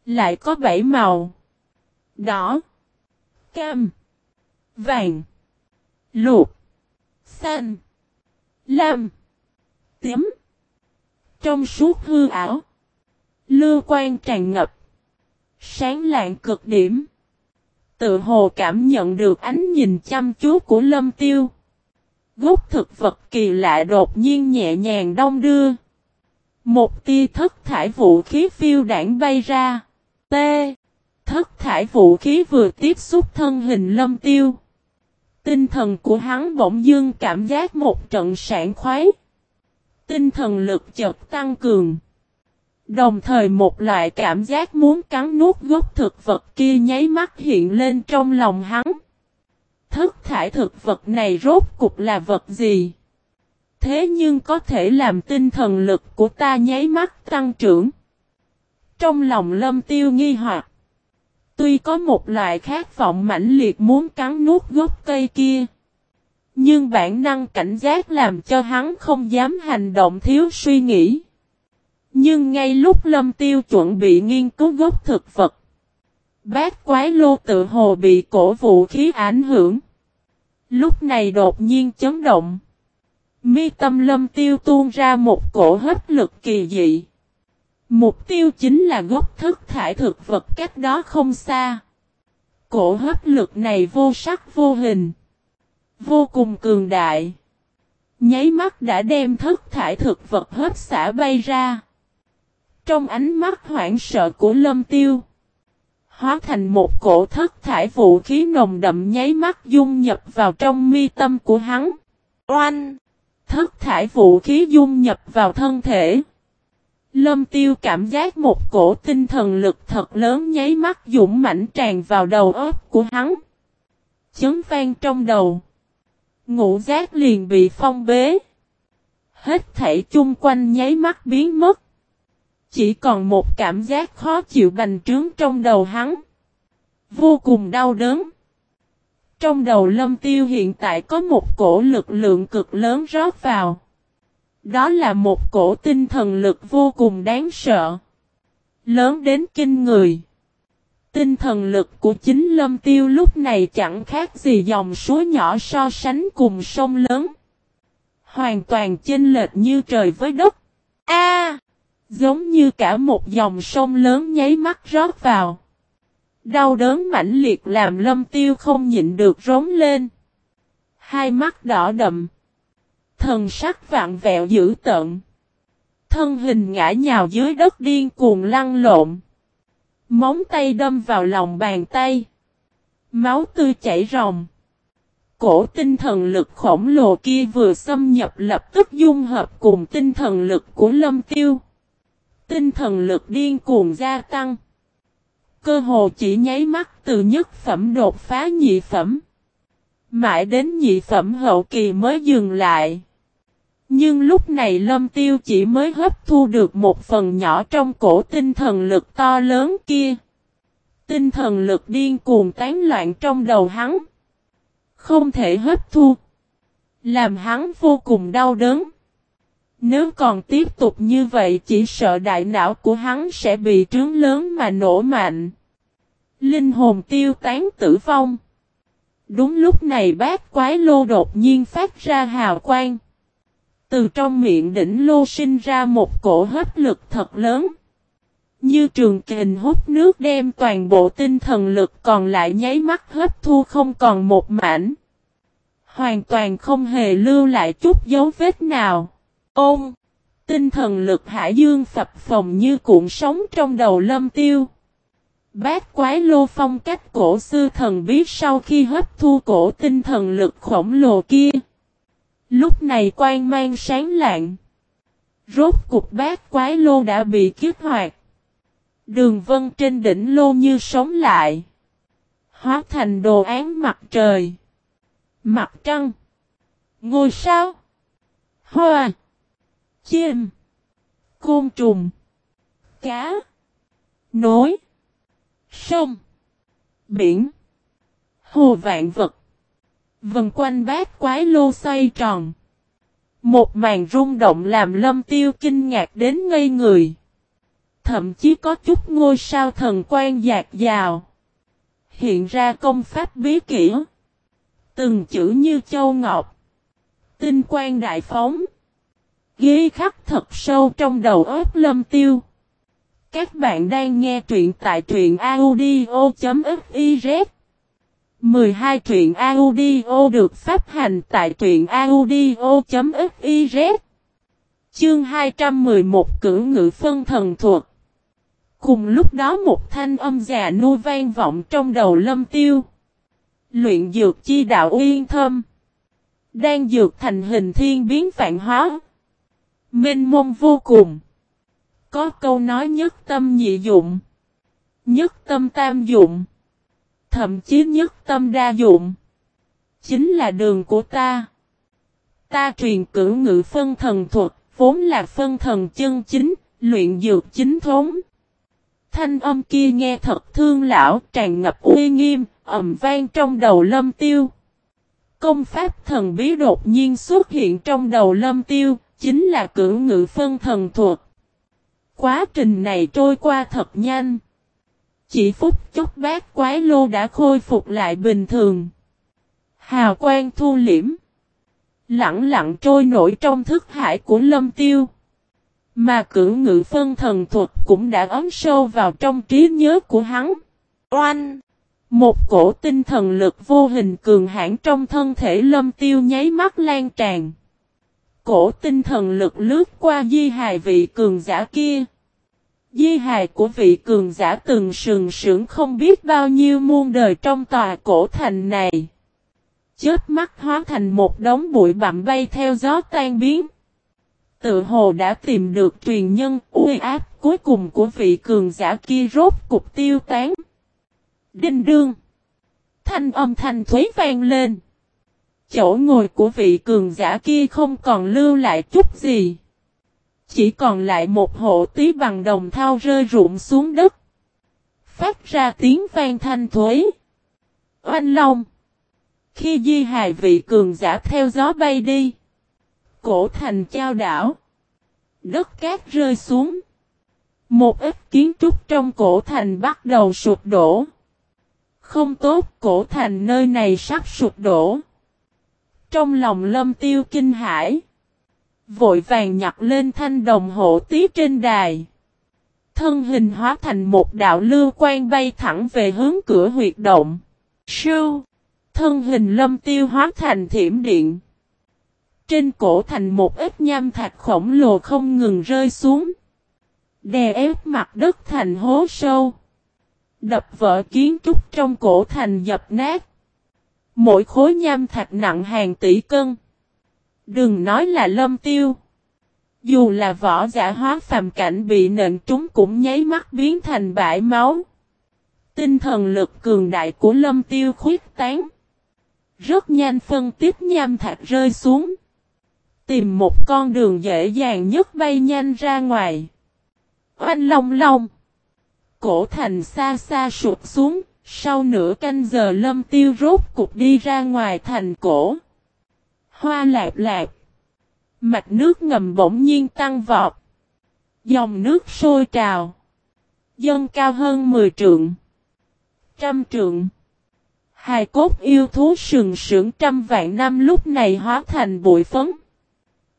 Lại có 7 màu. Đỏ. Cam. Vàng. Lục. Xanh. Lam. Tím. Trong suốt hư ảo. Lưu quan tràn ngập. Sáng lạng cực điểm. Tự hồ cảm nhận được ánh nhìn chăm chú của lâm tiêu. Gốc thực vật kỳ lạ đột nhiên nhẹ nhàng đông đưa. Một tia thất thải vũ khí phiêu đảng bay ra. T. Thất thải vũ khí vừa tiếp xúc thân hình lâm tiêu. Tinh thần của hắn bỗng dưng cảm giác một trận sảng khoái. Tinh thần lực chợt tăng cường. Đồng thời một loại cảm giác muốn cắn nuốt gốc thực vật kia nháy mắt hiện lên trong lòng hắn. Thất thải thực vật này rốt cục là vật gì? Thế nhưng có thể làm tinh thần lực của ta nháy mắt tăng trưởng. Trong lòng lâm tiêu nghi hoặc. Tuy có một loại khát vọng mãnh liệt muốn cắn nuốt gốc cây kia. Nhưng bản năng cảnh giác làm cho hắn không dám hành động thiếu suy nghĩ. Nhưng ngay lúc lâm tiêu chuẩn bị nghiên cứu gốc thực vật. Bát quái lô tự hồ bị cổ vũ khí ảnh hưởng. Lúc này đột nhiên chấn động. Mi tâm lâm tiêu tuôn ra một cổ hấp lực kỳ dị. Mục tiêu chính là gốc thức thải thực vật cách đó không xa. Cổ hấp lực này vô sắc vô hình. Vô cùng cường đại. Nháy mắt đã đem thức thải thực vật hấp xả bay ra. Trong ánh mắt hoảng sợ của lâm tiêu. Hóa thành một cổ thất thải vũ khí nồng đậm nháy mắt dung nhập vào trong mi tâm của hắn. Oanh! Thất thải vũ khí dung nhập vào thân thể. Lâm tiêu cảm giác một cổ tinh thần lực thật lớn nháy mắt dũng mãnh tràn vào đầu óc của hắn. Chấn vang trong đầu. Ngũ giác liền bị phong bế. Hết thảy chung quanh nháy mắt biến mất. Chỉ còn một cảm giác khó chịu bành trướng trong đầu hắn. Vô cùng đau đớn. Trong đầu lâm tiêu hiện tại có một cổ lực lượng cực lớn rót vào. Đó là một cổ tinh thần lực vô cùng đáng sợ. Lớn đến kinh người. Tinh thần lực của chính lâm tiêu lúc này chẳng khác gì dòng suối nhỏ so sánh cùng sông lớn. Hoàn toàn chênh lệch như trời với đất. A, Giống như cả một dòng sông lớn nháy mắt rót vào. Đau đớn mãnh liệt làm lâm tiêu không nhịn được rống lên. Hai mắt đỏ đậm. Thần sắc vạn vẹo dữ tợn. Thân hình ngã nhào dưới đất điên cuồng lăn lộn. Móng tay đâm vào lòng bàn tay. Máu tươi chảy ròng. Cổ tinh thần lực khổng lồ kia vừa xâm nhập lập tức dung hợp cùng tinh thần lực của lâm tiêu. Tinh thần lực điên cuồng gia tăng. Cơ hồ chỉ nháy mắt từ nhất phẩm đột phá nhị phẩm. Mãi đến nhị phẩm hậu kỳ mới dừng lại. Nhưng lúc này lâm tiêu chỉ mới hấp thu được một phần nhỏ trong cổ tinh thần lực to lớn kia. Tinh thần lực điên cuồng tán loạn trong đầu hắn. Không thể hấp thu. Làm hắn vô cùng đau đớn. Nếu còn tiếp tục như vậy chỉ sợ đại não của hắn sẽ bị trướng lớn mà nổ mạnh. Linh hồn tiêu tán tử vong. Đúng lúc này bát quái lô đột nhiên phát ra hào quang. Từ trong miệng đỉnh lô sinh ra một cổ hấp lực thật lớn. Như trường kình hút nước đem toàn bộ tinh thần lực còn lại nháy mắt hấp thu không còn một mảnh. Hoàn toàn không hề lưu lại chút dấu vết nào. Ôm! Tinh thần lực hải dương phập phồng như cuộn sóng trong đầu lâm tiêu. Bát quái lô phong cách cổ sư thần biết sau khi hấp thu cổ tinh thần lực khổng lồ kia. Lúc này quan mang sáng lạng. Rốt cục bát quái lô đã bị kiếp hoạt. Đường vân trên đỉnh lô như sống lại. Hóa thành đồ án mặt trời. Mặt trăng. Ngôi sao. Hoa. Chim. Côn trùng. Cá. Nối. Sông. Biển. Hồ vạn vật. Vần quanh bát quái lô xoay tròn. Một màn rung động làm lâm tiêu kinh ngạc đến ngây người. Thậm chí có chút ngôi sao thần quan dạt dào. Hiện ra công pháp bí kỹ. Từng chữ như châu ngọc. Tinh quan đại phóng. Ghi khắc thật sâu trong đầu óc lâm tiêu. Các bạn đang nghe truyện tại truyện audio.fif 12 truyện audio được phát hành tại truyện audio.fiz Chương 211 cử ngự phân thần thuật Cùng lúc đó một thanh âm già nuôi vang vọng trong đầu lâm tiêu. Luyện dược chi đạo uyên thâm. Đang dược thành hình thiên biến vạn hóa. Minh mông vô cùng. Có câu nói nhất tâm nhị dụng. Nhất tâm tam dụng. Thậm chí nhất tâm đa dụng. Chính là đường của ta. Ta truyền cử ngự phân thần thuật, vốn là phân thần chân chính, luyện dược chính thống. Thanh âm kia nghe thật thương lão, tràn ngập uy nghiêm, ầm vang trong đầu lâm tiêu. Công pháp thần bí đột nhiên xuất hiện trong đầu lâm tiêu, chính là cử ngự phân thần thuật. Quá trình này trôi qua thật nhanh. Chỉ phút chốc bát quái lô đã khôi phục lại bình thường. Hào quang thu liễm. Lặng lặng trôi nổi trong thức hải của lâm tiêu. Mà cử ngự phân thần thuật cũng đã ấm sâu vào trong trí nhớ của hắn. Oanh! Một cổ tinh thần lực vô hình cường hãn trong thân thể lâm tiêu nháy mắt lan tràn. Cổ tinh thần lực lướt qua di hài vị cường giả kia. Di hài của vị cường giả từng sừng sững không biết bao nhiêu muôn đời trong tòa cổ thành này. Chết mắt hóa thành một đống bụi bặm bay theo gió tan biến. Tự hồ đã tìm được truyền nhân uy áp cuối cùng của vị cường giả kia rốt cục tiêu tán. Đinh đương. Thanh âm thanh thuế vang lên. Chỗ ngồi của vị cường giả kia không còn lưu lại chút gì. Chỉ còn lại một hộ tí bằng đồng thao rơi rụng xuống đất. Phát ra tiếng vang thanh thuế. Oanh long. Khi di hài vị cường giả theo gió bay đi. Cổ thành trao đảo. Đất cát rơi xuống. Một ít kiến trúc trong cổ thành bắt đầu sụp đổ. Không tốt, cổ thành nơi này sắp sụp đổ. Trong lòng lâm tiêu kinh hải. Vội vàng nhặt lên thanh đồng hộ tí trên đài. Thân hình hóa thành một đạo lưu quan bay thẳng về hướng cửa huyệt động. Sưu. Thân hình lâm tiêu hóa thành thiểm điện. Trên cổ thành một ít nham thạch khổng lồ không ngừng rơi xuống. Đè ép mặt đất thành hố sâu. Đập vỡ kiến trúc trong cổ thành dập nát. Mỗi khối nham thạch nặng hàng tỷ cân. Đừng nói là lâm tiêu. Dù là võ giả hóa phàm cảnh bị nện trúng cũng nháy mắt biến thành bãi máu. Tinh thần lực cường đại của lâm tiêu khuyết tán. Rất nhanh phân tiếp nham thạch rơi xuống. Tìm một con đường dễ dàng nhất bay nhanh ra ngoài. Oanh long long. Cổ thành xa xa sụp xuống, sau nửa canh giờ lâm tiêu rốt cục đi ra ngoài thành cổ. Hoa lạc lạc. Mạch nước ngầm bỗng nhiên tăng vọt. Dòng nước sôi trào. dâng cao hơn 10 trượng. Trăm trượng. Hài cốt yêu thú sừng sững trăm vạn năm lúc này hóa thành bụi phấn.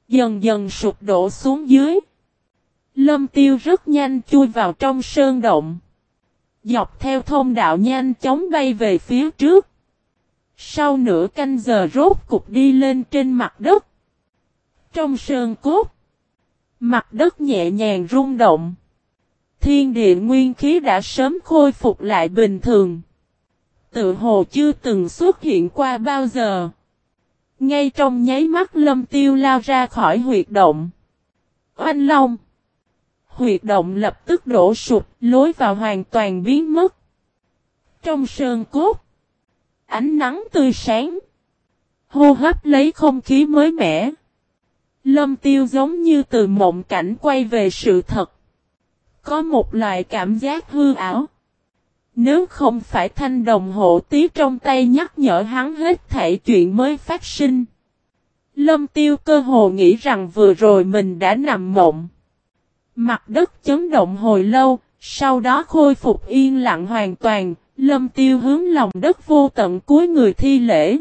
Dần dần sụp đổ xuống dưới. Lâm tiêu rất nhanh chui vào trong sơn động. Dọc theo thông đạo nhanh chóng bay về phía trước. Sau nửa canh giờ rốt cục đi lên trên mặt đất. Trong sơn cốt. Mặt đất nhẹ nhàng rung động. Thiên địa nguyên khí đã sớm khôi phục lại bình thường. Tự hồ chưa từng xuất hiện qua bao giờ. Ngay trong nháy mắt lâm tiêu lao ra khỏi huyệt động. Oanh long. Huyệt động lập tức đổ sụp, lối vào hoàn toàn biến mất. Trong sơn cốt. Ánh nắng tươi sáng. Hô hấp lấy không khí mới mẻ. Lâm tiêu giống như từ mộng cảnh quay về sự thật. Có một loại cảm giác hư ảo. Nếu không phải thanh đồng hộ tí trong tay nhắc nhở hắn hết thảy chuyện mới phát sinh. Lâm tiêu cơ hồ nghĩ rằng vừa rồi mình đã nằm mộng. Mặt đất chấn động hồi lâu, sau đó khôi phục yên lặng hoàn toàn, lâm tiêu hướng lòng đất vô tận cuối người thi lễ.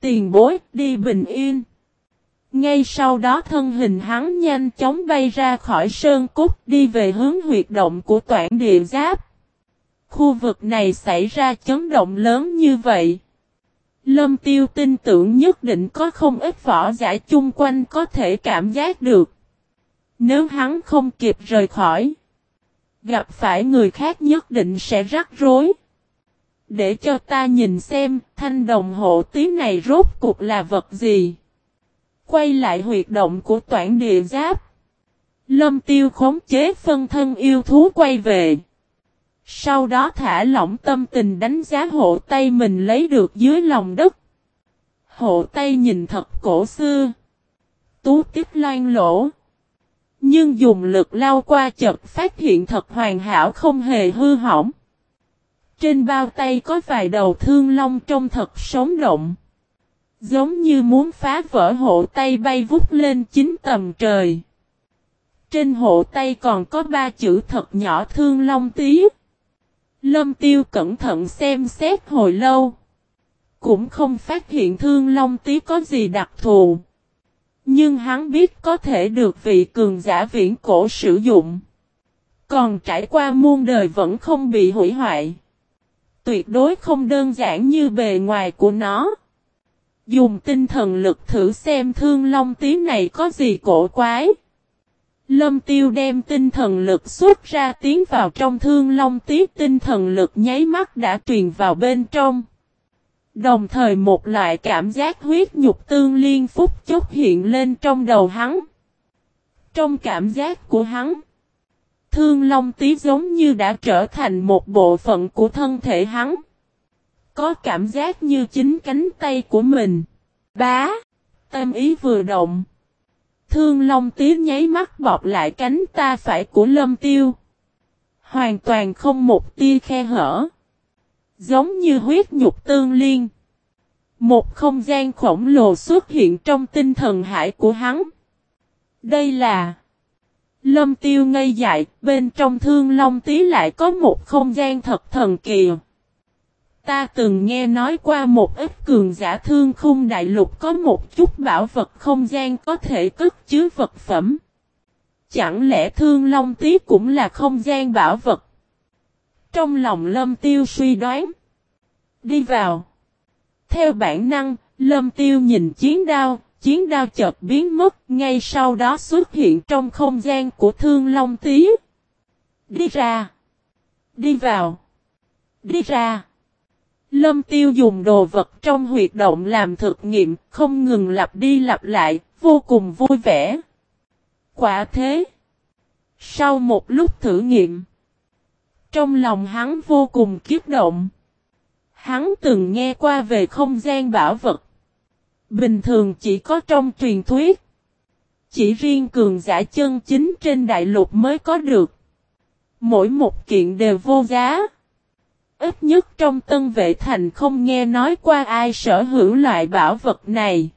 Tiền bối, đi bình yên. Ngay sau đó thân hình hắn nhanh chóng bay ra khỏi sơn cốt đi về hướng huyệt động của toản địa giáp. Khu vực này xảy ra chấn động lớn như vậy. Lâm tiêu tin tưởng nhất định có không ít võ giả chung quanh có thể cảm giác được. Nếu hắn không kịp rời khỏi, gặp phải người khác nhất định sẽ rắc rối. Để cho ta nhìn xem, thanh đồng hộ tí này rốt cuộc là vật gì. Quay lại huyệt động của toản địa giáp. Lâm tiêu khống chế phân thân yêu thú quay về. Sau đó thả lỏng tâm tình đánh giá hộ tay mình lấy được dưới lòng đất. Hộ tay nhìn thật cổ xưa. Tú tiếp loan lỗ. Nhưng dùng lực lao qua chật phát hiện thật hoàn hảo không hề hư hỏng. Trên bao tay có vài đầu thương long trông thật sống động. Giống như muốn phá vỡ hộ tay bay vút lên chín tầm trời. Trên hộ tay còn có ba chữ thật nhỏ thương long tí. Lâm tiêu cẩn thận xem xét hồi lâu. Cũng không phát hiện thương long tí có gì đặc thù. Nhưng hắn biết có thể được vị cường giả viễn cổ sử dụng. Còn trải qua muôn đời vẫn không bị hủy hoại. Tuyệt đối không đơn giản như bề ngoài của nó. Dùng tinh thần lực thử xem thương long tí này có gì cổ quái. Lâm tiêu đem tinh thần lực xuất ra tiến vào trong thương long tí, tinh thần lực nháy mắt đã truyền vào bên trong. Đồng thời một loại cảm giác huyết nhục tương liên phúc chốc hiện lên trong đầu hắn. Trong cảm giác của hắn, thương long tí giống như đã trở thành một bộ phận của thân thể hắn. Có cảm giác như chính cánh tay của mình. Bá, tâm ý vừa động. Thương long tí nháy mắt bọc lại cánh ta phải của lâm tiêu. Hoàn toàn không một tia khe hở. Giống như huyết nhục tương liên. Một không gian khổng lồ xuất hiện trong tinh thần hải của hắn. Đây là Lâm tiêu ngây dại, bên trong thương long tí lại có một không gian thật thần kỳ. Ta từng nghe nói qua một ít cường giả thương khung đại lục có một chút bảo vật không gian có thể cất chứa vật phẩm. Chẳng lẽ thương long tí cũng là không gian bảo vật? Trong lòng lâm tiêu suy đoán. Đi vào. Theo bản năng, lâm tiêu nhìn chiến đao, chiến đao chợt biến mất, ngay sau đó xuất hiện trong không gian của thương long tí. Đi ra. Đi vào. Đi ra. Lâm tiêu dùng đồ vật trong huyệt động làm thực nghiệm, không ngừng lặp đi lặp lại, vô cùng vui vẻ. Quả thế. Sau một lúc thử nghiệm, trong lòng hắn vô cùng kiếp động. Hắn từng nghe qua về không gian bảo vật. Bình thường chỉ có trong truyền thuyết. Chỉ riêng cường giả chân chính trên đại lục mới có được. Mỗi một kiện đều vô giá. Ít nhất trong tân vệ thành không nghe nói qua ai sở hữu loại bảo vật này.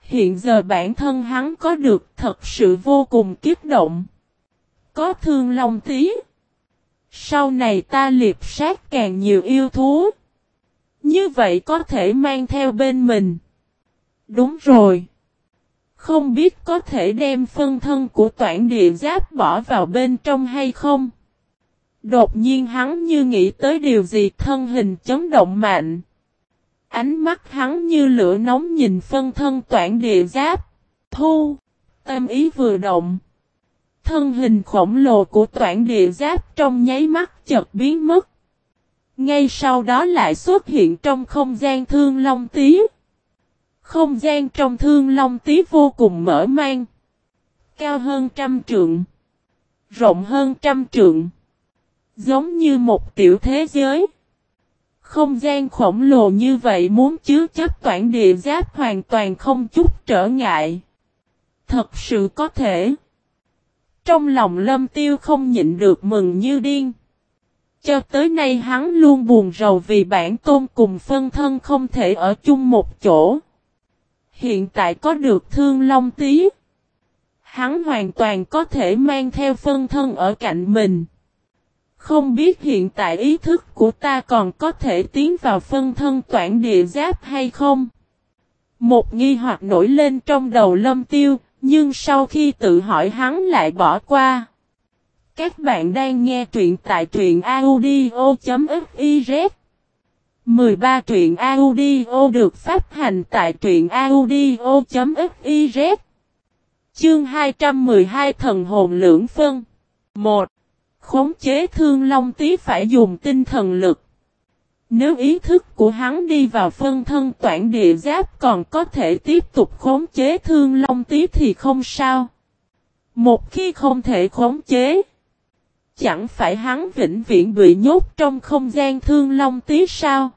Hiện giờ bản thân hắn có được thật sự vô cùng kiếp động. Có thương lòng tí. Sau này ta liệp sát càng nhiều yêu thú. Như vậy có thể mang theo bên mình. Đúng rồi. Không biết có thể đem phân thân của toản địa giáp bỏ vào bên trong hay không? Đột nhiên hắn như nghĩ tới điều gì thân hình chấn động mạnh. Ánh mắt hắn như lửa nóng nhìn phân thân toản địa giáp. Thu. Tâm ý vừa động. Thân hình khổng lồ của toản địa giáp trong nháy mắt chợt biến mất. Ngay sau đó lại xuất hiện trong không gian thương long tí. Không gian trong thương long tí vô cùng mở mang. Cao hơn trăm trượng. Rộng hơn trăm trượng. Giống như một tiểu thế giới. Không gian khổng lồ như vậy muốn chứa chấp toản địa giáp hoàn toàn không chút trở ngại. Thật sự có thể. Trong lòng lâm tiêu không nhịn được mừng như điên. Cho tới nay hắn luôn buồn rầu vì bản tôn cùng phân thân không thể ở chung một chỗ. hiện tại có được thương long tí. Hắn hoàn toàn có thể mang theo phân thân ở cạnh mình. Không biết hiện tại ý thức của ta còn có thể tiến vào phân thân toản địa giáp hay không? Một nghi hoặc nổi lên trong đầu lâm tiêu, nhưng sau khi tự hỏi hắn lại bỏ qua. Các bạn đang nghe truyện tại truyện audio.fiz 13 truyện audio được phát hành tại truyện audio.fiz Chương 212 Thần hồn lưỡng phân 1. Khống chế thương long tí phải dùng tinh thần lực. Nếu ý thức của hắn đi vào phân thân toản địa giáp còn có thể tiếp tục khống chế thương long tí thì không sao. Một khi không thể khống chế, chẳng phải hắn vĩnh viễn bị nhốt trong không gian thương long tí sao?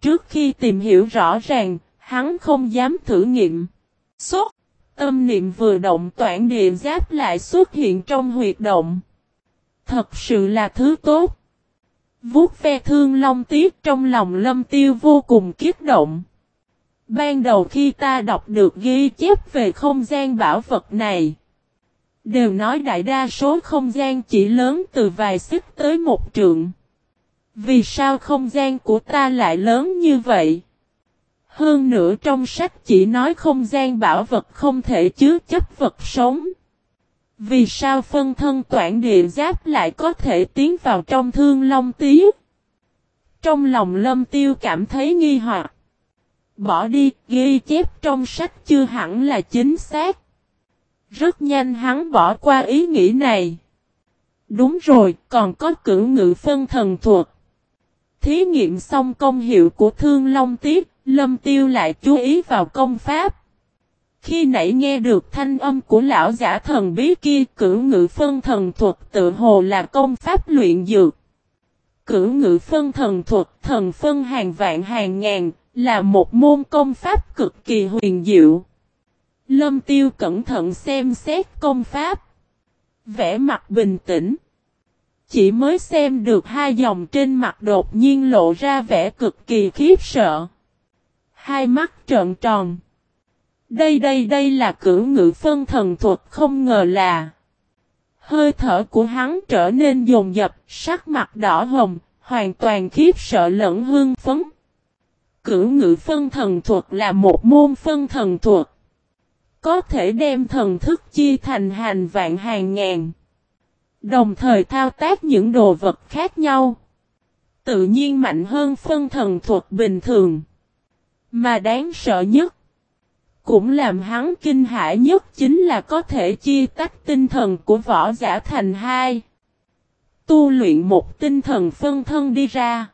Trước khi tìm hiểu rõ ràng, hắn không dám thử nghiệm. Sốt! Tâm niệm vừa động toản địa giáp lại xuất hiện trong huyệt động. Thật sự là thứ tốt. Vuốt ve thương long tiếc trong lòng lâm tiêu vô cùng kiếp động. Ban đầu khi ta đọc được ghi chép về không gian bảo vật này. Đều nói đại đa số không gian chỉ lớn từ vài xích tới một trượng. Vì sao không gian của ta lại lớn như vậy? Hơn nữa trong sách chỉ nói không gian bảo vật không thể chứa chấp vật sống. Vì sao phân thân toản địa giáp lại có thể tiến vào trong thương long tí? Trong lòng lâm tiêu cảm thấy nghi hoặc. Bỏ đi, ghi chép trong sách chưa hẳn là chính xác. Rất nhanh hắn bỏ qua ý nghĩ này. Đúng rồi, còn có cử ngự phân thần thuộc Thí nghiệm xong công hiệu của thương long tiết, lâm tiêu lại chú ý vào công pháp. Khi nãy nghe được thanh âm của lão giả thần bí kia, cử ngự phân thần thuật tự hồ là công pháp luyện dược. Cử ngự phân thần thuật, thần phân hàng vạn hàng ngàn, là một môn công pháp cực kỳ huyền diệu. Lâm tiêu cẩn thận xem xét công pháp. Vẽ mặt bình tĩnh. Chỉ mới xem được hai dòng trên mặt đột nhiên lộ ra vẻ cực kỳ khiếp sợ. Hai mắt trợn tròn. Đây đây đây là cử ngự phân thần thuật không ngờ là. Hơi thở của hắn trở nên dồn dập, sắc mặt đỏ hồng, hoàn toàn khiếp sợ lẫn hương phấn. Cử ngự phân thần thuật là một môn phân thần thuật. Có thể đem thần thức chia thành hành vạn hàng ngàn. Đồng thời thao tác những đồ vật khác nhau. Tự nhiên mạnh hơn phân thần thuật bình thường. Mà đáng sợ nhất. Cũng làm hắn kinh hãi nhất chính là có thể chia tách tinh thần của võ giả thành hai. Tu luyện một tinh thần phân thân đi ra.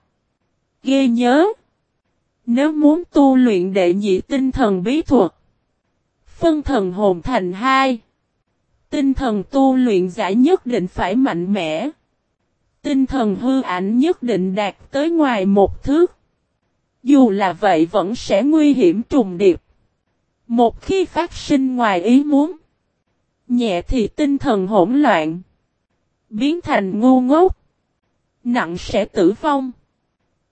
Ghê nhớ. Nếu muốn tu luyện đệ nhị tinh thần bí thuật. Phân thần hồn thành hai. Tinh thần tu luyện giả nhất định phải mạnh mẽ. Tinh thần hư ảnh nhất định đạt tới ngoài một thước. Dù là vậy vẫn sẽ nguy hiểm trùng điệp. Một khi phát sinh ngoài ý muốn. Nhẹ thì tinh thần hỗn loạn. Biến thành ngu ngốc. Nặng sẽ tử vong.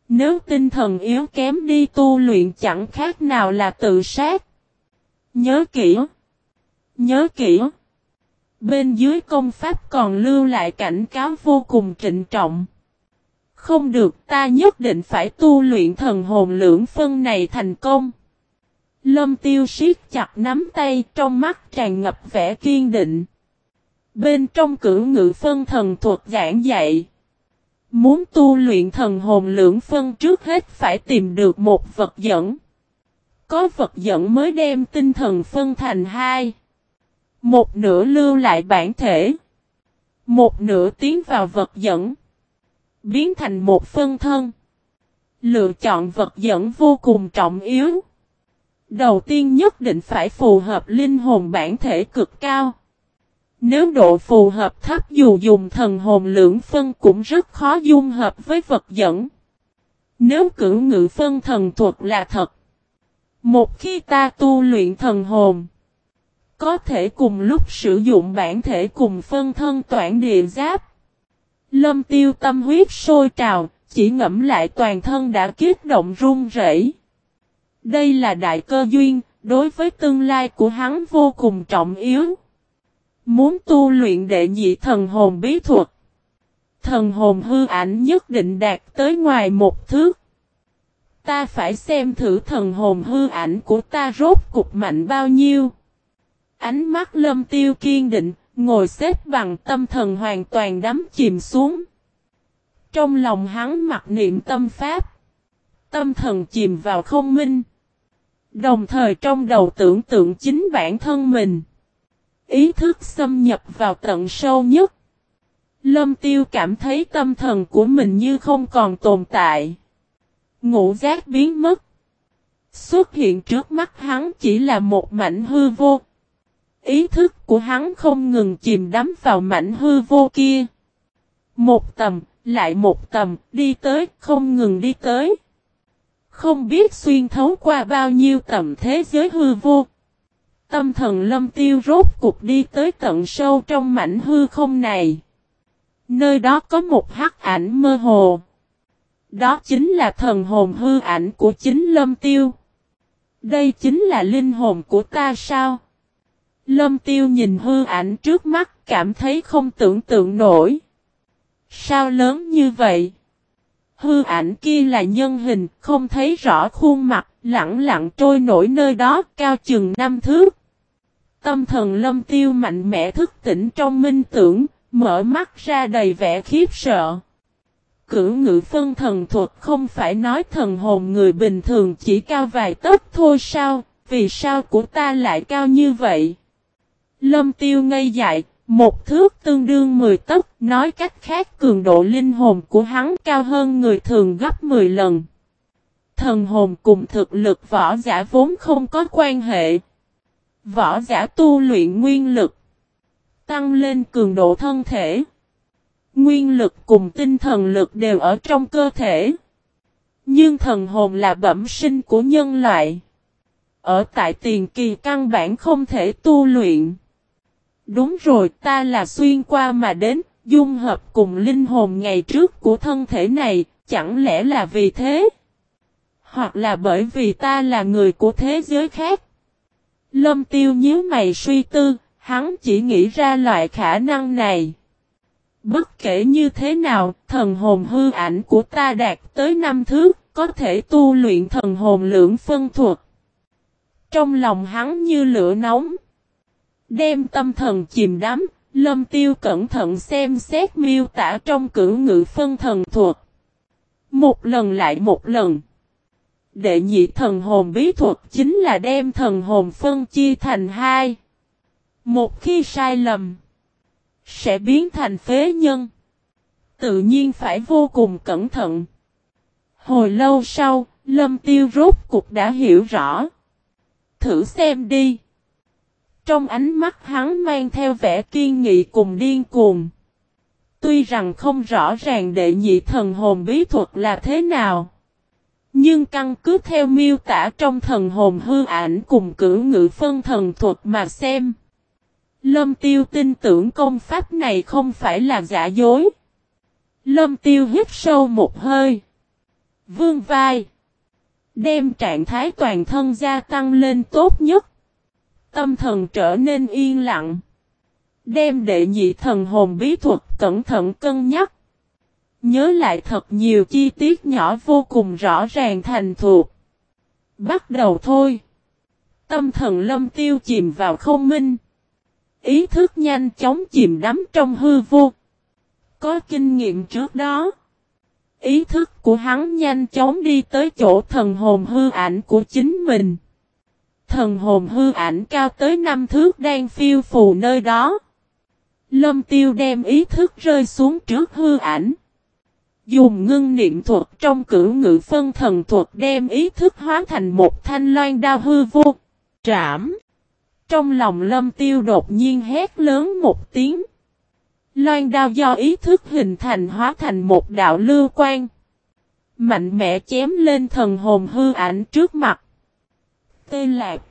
Nếu tinh thần yếu kém đi tu luyện chẳng khác nào là tự sát. Nhớ kỹ. Nhớ kỹ. Bên dưới công pháp còn lưu lại cảnh cáo vô cùng trịnh trọng. Không được, ta nhất định phải tu luyện thần hồn lưỡng phân này thành công. Lâm tiêu siết chặt nắm tay, trong mắt tràn ngập vẻ kiên định. Bên trong cử ngự phân thần thuật giảng dạy. Muốn tu luyện thần hồn lưỡng phân trước hết phải tìm được một vật dẫn. Có vật dẫn mới đem tinh thần phân thành hai. Một nửa lưu lại bản thể. Một nửa tiến vào vật dẫn. Biến thành một phân thân. Lựa chọn vật dẫn vô cùng trọng yếu. Đầu tiên nhất định phải phù hợp linh hồn bản thể cực cao. Nếu độ phù hợp thấp dù dùng thần hồn lưỡng phân cũng rất khó dung hợp với vật dẫn. Nếu cử ngự phân thần thuật là thật. Một khi ta tu luyện thần hồn. Có thể cùng lúc sử dụng bản thể cùng phân thân toản địa giáp. Lâm tiêu tâm huyết sôi trào, chỉ ngẫm lại toàn thân đã kiết động run rẩy. Đây là đại cơ duyên, đối với tương lai của hắn vô cùng trọng yếu. Muốn tu luyện đệ nhị thần hồn bí thuật. Thần hồn hư ảnh nhất định đạt tới ngoài một thước. Ta phải xem thử thần hồn hư ảnh của ta rốt cục mạnh bao nhiêu. Ánh mắt lâm tiêu kiên định, ngồi xếp bằng tâm thần hoàn toàn đắm chìm xuống. Trong lòng hắn mặc niệm tâm pháp. Tâm thần chìm vào không minh. Đồng thời trong đầu tưởng tượng chính bản thân mình. Ý thức xâm nhập vào tận sâu nhất. Lâm tiêu cảm thấy tâm thần của mình như không còn tồn tại. Ngũ giác biến mất. Xuất hiện trước mắt hắn chỉ là một mảnh hư vô. Ý thức của hắn không ngừng chìm đắm vào mảnh hư vô kia. Một tầm, lại một tầm, đi tới, không ngừng đi tới. Không biết xuyên thấu qua bao nhiêu tầm thế giới hư vô. Tâm thần lâm tiêu rốt cục đi tới tận sâu trong mảnh hư không này. Nơi đó có một hắc ảnh mơ hồ. Đó chính là thần hồn hư ảnh của chính lâm tiêu. Đây chính là linh hồn của ta sao? Lâm tiêu nhìn hư ảnh trước mắt cảm thấy không tưởng tượng nổi. Sao lớn như vậy? Hư ảnh kia là nhân hình, không thấy rõ khuôn mặt, lặng lặng trôi nổi nơi đó, cao chừng năm thước. Tâm thần lâm tiêu mạnh mẽ thức tỉnh trong minh tưởng, mở mắt ra đầy vẻ khiếp sợ. Cửu ngự phân thần thuật không phải nói thần hồn người bình thường chỉ cao vài tấc thôi sao, vì sao của ta lại cao như vậy? Lâm tiêu ngây dại, một thước tương đương 10 tấc, nói cách khác cường độ linh hồn của hắn cao hơn người thường gấp 10 lần. Thần hồn cùng thực lực võ giả vốn không có quan hệ. Võ giả tu luyện nguyên lực, tăng lên cường độ thân thể. Nguyên lực cùng tinh thần lực đều ở trong cơ thể. Nhưng thần hồn là bẩm sinh của nhân loại. Ở tại tiền kỳ căn bản không thể tu luyện. Đúng rồi ta là xuyên qua mà đến, dung hợp cùng linh hồn ngày trước của thân thể này, chẳng lẽ là vì thế? Hoặc là bởi vì ta là người của thế giới khác? Lâm tiêu nhíu mày suy tư, hắn chỉ nghĩ ra loại khả năng này. Bất kể như thế nào, thần hồn hư ảnh của ta đạt tới năm thước, có thể tu luyện thần hồn lưỡng phân thuật. Trong lòng hắn như lửa nóng. Đem tâm thần chìm đắm, lâm tiêu cẩn thận xem xét miêu tả trong cử ngữ phân thần thuật. Một lần lại một lần. Đệ nhị thần hồn bí thuật chính là đem thần hồn phân chia thành hai. Một khi sai lầm, sẽ biến thành phế nhân. Tự nhiên phải vô cùng cẩn thận. Hồi lâu sau, Lâm Tiêu rốt cục đã hiểu rõ. Thử xem đi. Trong ánh mắt hắn mang theo vẻ kiên nghị cùng điên cuồng. Tuy rằng không rõ ràng đệ nhị thần hồn bí thuật là thế nào. Nhưng căn cứ theo miêu tả trong thần hồn hư ảnh cùng cử ngự phân thần thuật mà xem. Lâm tiêu tin tưởng công pháp này không phải là giả dối. Lâm tiêu hít sâu một hơi. Vương vai. Đem trạng thái toàn thân gia tăng lên tốt nhất. Tâm thần trở nên yên lặng. Đem đệ nhị thần hồn bí thuật cẩn thận cân nhắc. Nhớ lại thật nhiều chi tiết nhỏ vô cùng rõ ràng thành thuộc. Bắt đầu thôi. Tâm thần lâm tiêu chìm vào không minh. Ý thức nhanh chóng chìm đắm trong hư vô. Có kinh nghiệm trước đó. Ý thức của hắn nhanh chóng đi tới chỗ thần hồn hư ảnh của chính mình. Thần hồn hư ảnh cao tới năm thước đang phiêu phù nơi đó. Lâm tiêu đem ý thức rơi xuống trước hư ảnh. Dùng ngưng niệm thuật trong cửu ngự phân thần thuật đem ý thức hóa thành một thanh loan đao hư vô. Trảm. Trong lòng lâm tiêu đột nhiên hét lớn một tiếng. Loan đao do ý thức hình thành hóa thành một đạo lưu quan. Mạnh mẽ chém lên thần hồn hư ảnh trước mặt. Tê lạc.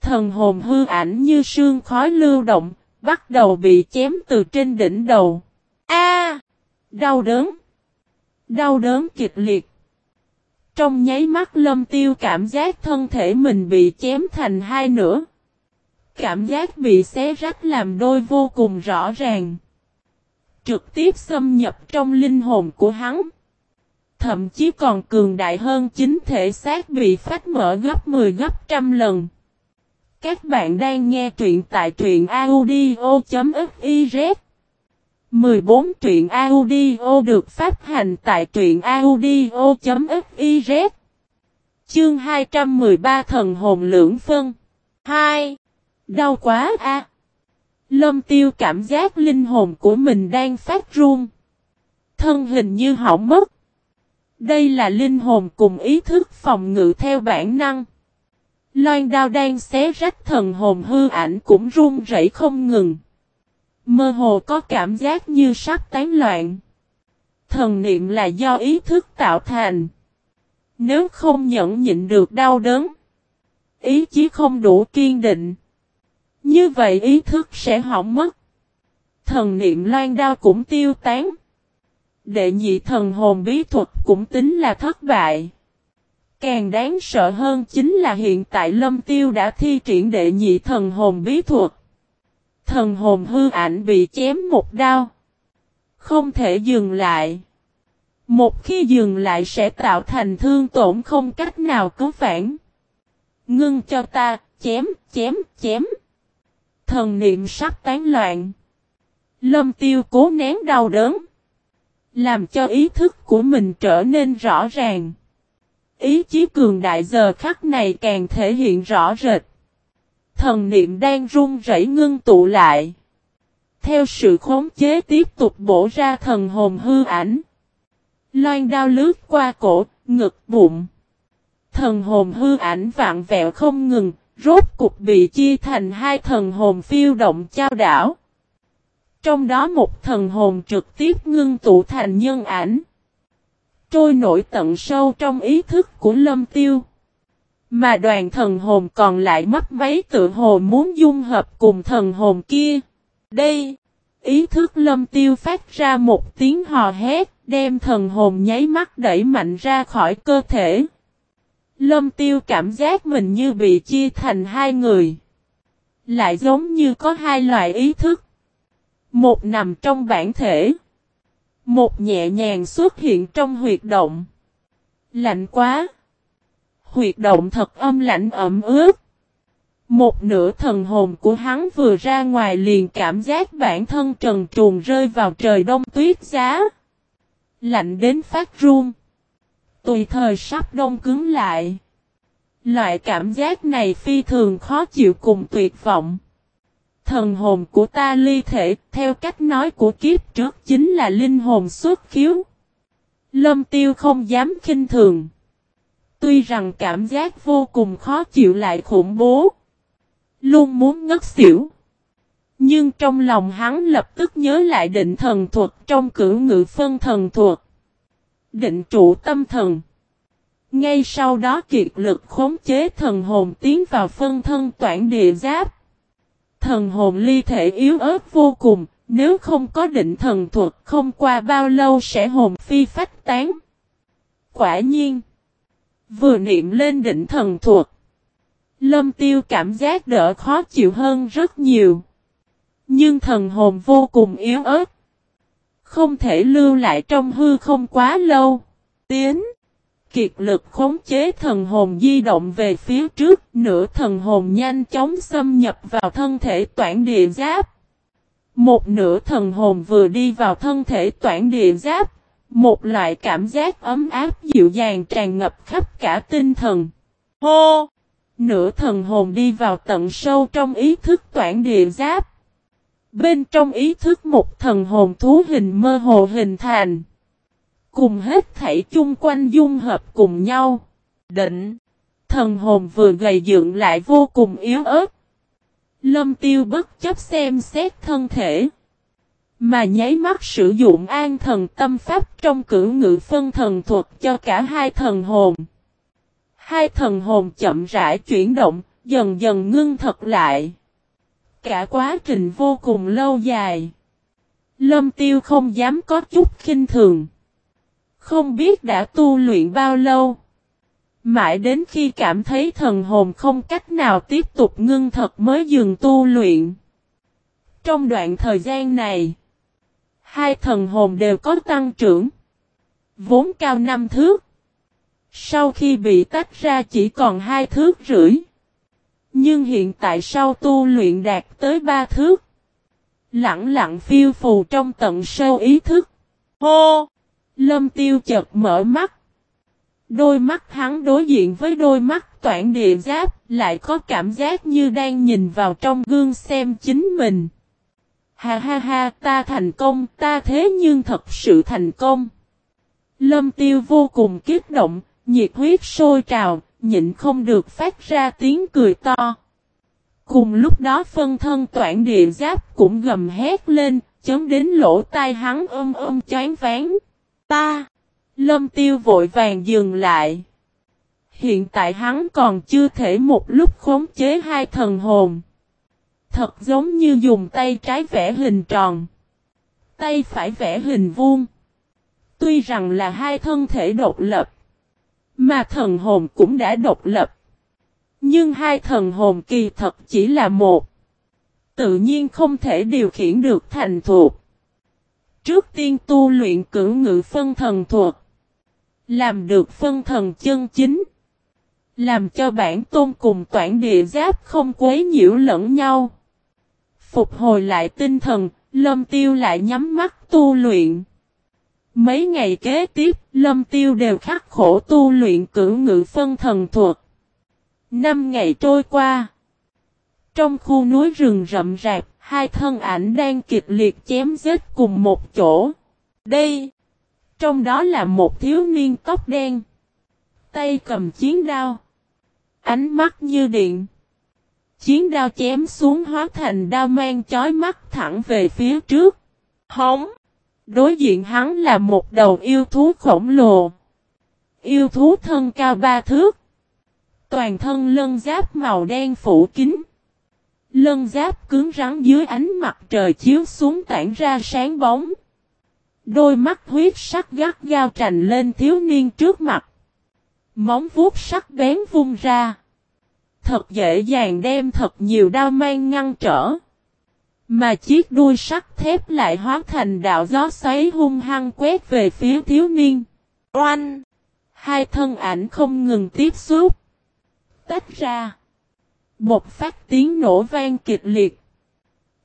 Thần hồn hư ảnh như sương khói lưu động, bắt đầu bị chém từ trên đỉnh đầu. A! đau đớn. Đau đớn kịch liệt. Trong nháy mắt lâm tiêu cảm giác thân thể mình bị chém thành hai nửa. Cảm giác bị xé rách làm đôi vô cùng rõ ràng. Trực tiếp xâm nhập trong linh hồn của hắn. Thậm chí còn cường đại hơn chính thể xác bị phát mở gấp 10 gấp trăm lần. Các bạn đang nghe truyện tại truyện audio.fiz 14 truyện audio được phát hành tại truyện audio.fiz Chương 213 Thần hồn lưỡng phân 2. Đau quá a Lâm tiêu cảm giác linh hồn của mình đang phát run. Thân hình như hỏng mất. Đây là linh hồn cùng ý thức phòng ngự theo bản năng. Loan đao đang xé rách thần hồn hư ảnh cũng run rẩy không ngừng. Mơ hồ có cảm giác như sắp tán loạn. Thần niệm là do ý thức tạo thành. Nếu không nhẫn nhịn được đau đớn. Ý chí không đủ kiên định. Như vậy ý thức sẽ hỏng mất. Thần niệm loan đao cũng tiêu tán. Đệ nhị thần hồn bí thuật cũng tính là thất bại. Càng đáng sợ hơn chính là hiện tại lâm tiêu đã thi triển đệ nhị thần hồn bí thuật. Thần hồn hư ảnh bị chém một đao. Không thể dừng lại. Một khi dừng lại sẽ tạo thành thương tổn không cách nào cứu phản. Ngưng cho ta, chém, chém, chém. Thần niệm sắp tán loạn. Lâm tiêu cố nén đau đớn. Làm cho ý thức của mình trở nên rõ ràng. Ý chí cường đại giờ khắc này càng thể hiện rõ rệt. Thần niệm đang run rẩy ngưng tụ lại. Theo sự khống chế tiếp tục bổ ra thần hồn hư ảnh. Loan đao lướt qua cổ, ngực bụng. Thần hồn hư ảnh vạn vẹo không ngừng, rốt cục bị chia thành hai thần hồn phiêu động trao đảo. Trong đó một thần hồn trực tiếp ngưng tụ thành nhân ảnh. Trôi nổi tận sâu trong ý thức của lâm tiêu. Mà đoàn thần hồn còn lại mất mấy tự hồ muốn dung hợp cùng thần hồn kia. Đây, ý thức lâm tiêu phát ra một tiếng hò hét, đem thần hồn nháy mắt đẩy mạnh ra khỏi cơ thể. Lâm tiêu cảm giác mình như bị chia thành hai người. Lại giống như có hai loại ý thức. Một nằm trong bản thể. Một nhẹ nhàng xuất hiện trong huyệt động. Lạnh quá. Huyệt động thật âm lạnh ẩm ướt. Một nửa thần hồn của hắn vừa ra ngoài liền cảm giác bản thân trần truồng rơi vào trời đông tuyết giá. Lạnh đến phát run. Tùy thời sắp đông cứng lại. Loại cảm giác này phi thường khó chịu cùng tuyệt vọng. Thần hồn của ta ly thể, theo cách nói của kiếp trước chính là linh hồn xuất khiếu. Lâm tiêu không dám khinh thường. Tuy rằng cảm giác vô cùng khó chịu lại khủng bố. Luôn muốn ngất xỉu. Nhưng trong lòng hắn lập tức nhớ lại định thần thuật trong cử ngự phân thần thuật. Định trụ tâm thần. Ngay sau đó kiệt lực khống chế thần hồn tiến vào phân thân toản địa giáp. Thần hồn ly thể yếu ớt vô cùng, nếu không có định thần thuật không qua bao lâu sẽ hồn phi phách tán. Quả nhiên, vừa niệm lên định thần thuật, lâm tiêu cảm giác đỡ khó chịu hơn rất nhiều. Nhưng thần hồn vô cùng yếu ớt, không thể lưu lại trong hư không quá lâu. Tiến kiệt lực khống chế thần hồn di động về phía trước, nửa thần hồn nhanh chóng xâm nhập vào thân thể toản địa giáp. Một nửa thần hồn vừa đi vào thân thể toản địa giáp, một loại cảm giác ấm áp dịu dàng tràn ngập khắp cả tinh thần. Hô! Nửa thần hồn đi vào tận sâu trong ý thức toản địa giáp. Bên trong ý thức một thần hồn thú hình mơ hồ hình thành. Cùng hết thảy chung quanh dung hợp cùng nhau. Định. Thần hồn vừa gầy dựng lại vô cùng yếu ớt. Lâm tiêu bất chấp xem xét thân thể. Mà nháy mắt sử dụng an thần tâm pháp trong cử ngự phân thần thuật cho cả hai thần hồn. Hai thần hồn chậm rãi chuyển động, dần dần ngưng thật lại. Cả quá trình vô cùng lâu dài. Lâm tiêu không dám có chút khinh thường. Không biết đã tu luyện bao lâu. Mãi đến khi cảm thấy thần hồn không cách nào tiếp tục ngưng thật mới dừng tu luyện. Trong đoạn thời gian này, hai thần hồn đều có tăng trưởng. Vốn cao năm thước. Sau khi bị tách ra chỉ còn hai thước rưỡi. Nhưng hiện tại sau tu luyện đạt tới ba thước. Lặng lặng phiêu phù trong tận sâu ý thức. Hô! Lâm tiêu chợt mở mắt. Đôi mắt hắn đối diện với đôi mắt toản địa giáp, lại có cảm giác như đang nhìn vào trong gương xem chính mình. Ha ha ha, ta thành công, ta thế nhưng thật sự thành công. Lâm tiêu vô cùng kích động, nhiệt huyết sôi trào, nhịn không được phát ra tiếng cười to. Cùng lúc đó phân thân toản địa giáp cũng gầm hét lên, chấm đến lỗ tai hắn ôm ôm chán ván. Ta! Lâm tiêu vội vàng dừng lại. Hiện tại hắn còn chưa thể một lúc khống chế hai thần hồn. Thật giống như dùng tay trái vẽ hình tròn. Tay phải vẽ hình vuông. Tuy rằng là hai thân thể độc lập. Mà thần hồn cũng đã độc lập. Nhưng hai thần hồn kỳ thật chỉ là một. Tự nhiên không thể điều khiển được thành thuộc. Trước tiên tu luyện cử ngự phân thần thuật. Làm được phân thần chân chính. Làm cho bản tôn cùng toản địa giáp không quấy nhiễu lẫn nhau. Phục hồi lại tinh thần, lâm tiêu lại nhắm mắt tu luyện. Mấy ngày kế tiếp, lâm tiêu đều khắc khổ tu luyện cử ngự phân thần thuật. Năm ngày trôi qua. Trong khu núi rừng rậm rạp, hai thân ảnh đang kịch liệt chém giết cùng một chỗ. Đây, trong đó là một thiếu niên tóc đen. Tay cầm chiến đao. Ánh mắt như điện. Chiến đao chém xuống hóa thành đao mang chói mắt thẳng về phía trước. Hống! Đối diện hắn là một đầu yêu thú khổng lồ. Yêu thú thân cao ba thước. Toàn thân lân giáp màu đen phủ kín. Lân giáp cứng rắn dưới ánh mặt trời chiếu xuống tản ra sáng bóng. Đôi mắt huyết sắc gắt gao trành lên thiếu niên trước mặt. Móng vuốt sắc bén vung ra. Thật dễ dàng đem thật nhiều đao mang ngăn trở. Mà chiếc đuôi sắt thép lại hóa thành đạo gió xoáy hung hăng quét về phía thiếu niên. Oanh! Hai thân ảnh không ngừng tiếp xúc. Tách ra. Một phát tiếng nổ vang kịch liệt.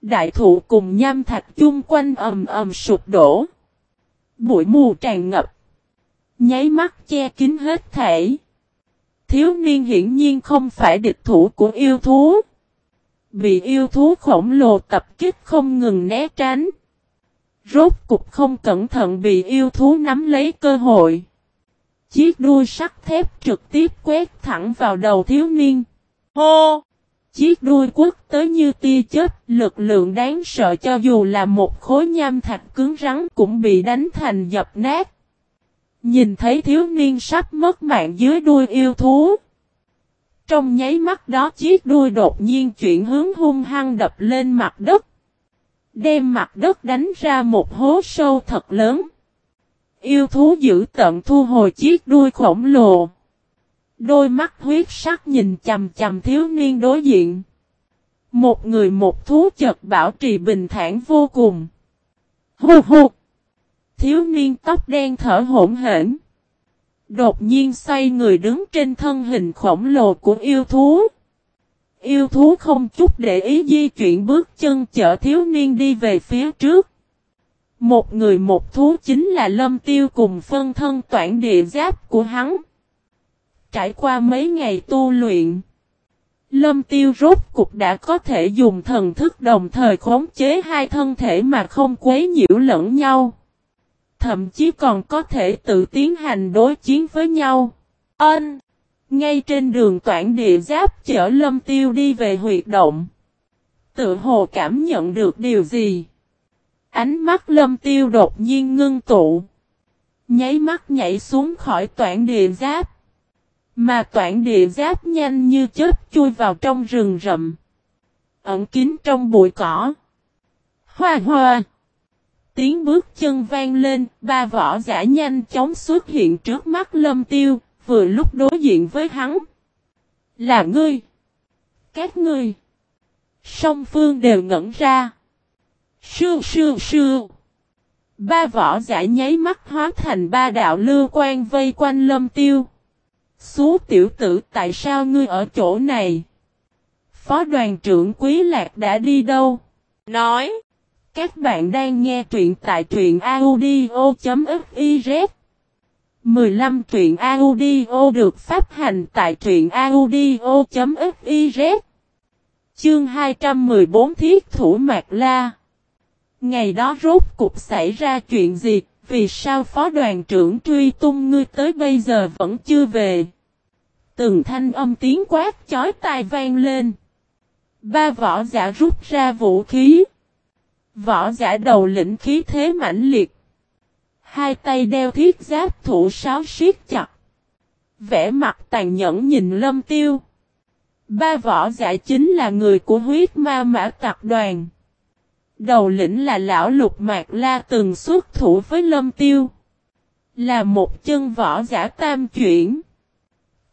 Đại thụ cùng nham thạch chung quanh ầm ầm sụp đổ. Bụi mù tràn ngập. Nháy mắt che kín hết thể. Thiếu niên hiển nhiên không phải địch thủ của yêu thú. Bị yêu thú khổng lồ tập kích không ngừng né tránh. Rốt cục không cẩn thận bị yêu thú nắm lấy cơ hội. Chiếc đuôi sắt thép trực tiếp quét thẳng vào đầu thiếu niên. Hô! Chiếc đuôi quất tới như tia chết, lực lượng đáng sợ cho dù là một khối nham thạch cứng rắn cũng bị đánh thành dập nát. Nhìn thấy thiếu niên sắp mất mạng dưới đuôi yêu thú. Trong nháy mắt đó chiếc đuôi đột nhiên chuyển hướng hung hăng đập lên mặt đất. Đem mặt đất đánh ra một hố sâu thật lớn. Yêu thú giữ tận thu hồi chiếc đuôi khổng lồ. Đôi mắt huyết sắc nhìn chầm chầm thiếu niên đối diện. Một người một thú chật bảo trì bình thản vô cùng. Hù hù. Thiếu niên tóc đen thở hổn hển. Đột nhiên xoay người đứng trên thân hình khổng lồ của yêu thú. Yêu thú không chút để ý di chuyển bước chân chở thiếu niên đi về phía trước. Một người một thú chính là lâm tiêu cùng phân thân toản địa giáp của hắn. Trải qua mấy ngày tu luyện. Lâm tiêu rốt cục đã có thể dùng thần thức đồng thời khống chế hai thân thể mà không quấy nhiễu lẫn nhau. Thậm chí còn có thể tự tiến hành đối chiến với nhau. Ân! Ngay trên đường toản địa giáp chở lâm tiêu đi về huyệt động. Tự hồ cảm nhận được điều gì? Ánh mắt lâm tiêu đột nhiên ngưng tụ. Nháy mắt nhảy xuống khỏi toản địa giáp. Mà toản địa giáp nhanh như chết chui vào trong rừng rậm. Ẩn kín trong bụi cỏ. Hoa hoa. Tiếng bước chân vang lên, ba võ giả nhanh chóng xuất hiện trước mắt lâm tiêu, vừa lúc đối diện với hắn. Là ngươi. Các ngươi. Song phương đều ngẩn ra. sương sương sương Ba võ giả nháy mắt hóa thành ba đạo lưu quan vây quanh lâm tiêu. Xú tiểu tử tại sao ngươi ở chỗ này? Phó đoàn trưởng Quý Lạc đã đi đâu? Nói. Các bạn đang nghe truyện tại truyện audio.fiz 15 truyện audio được phát hành tại truyện audio.fiz Chương 214 Thiết Thủ Mạc La Ngày đó rốt cục xảy ra chuyện gì, vì sao phó đoàn trưởng truy tung ngươi tới bây giờ vẫn chưa về? Từng thanh âm tiếng quát chói tai vang lên. Ba võ giả rút ra vũ khí. Võ giả đầu lĩnh khí thế mãnh liệt. Hai tay đeo thiết giáp thủ sáo siết chặt. Vẽ mặt tàn nhẫn nhìn lâm tiêu. Ba võ giả chính là người của huyết ma mã tạc đoàn. Đầu lĩnh là lão lục mạc la từng xuất thủ với lâm tiêu. Là một chân võ giả tam chuyển.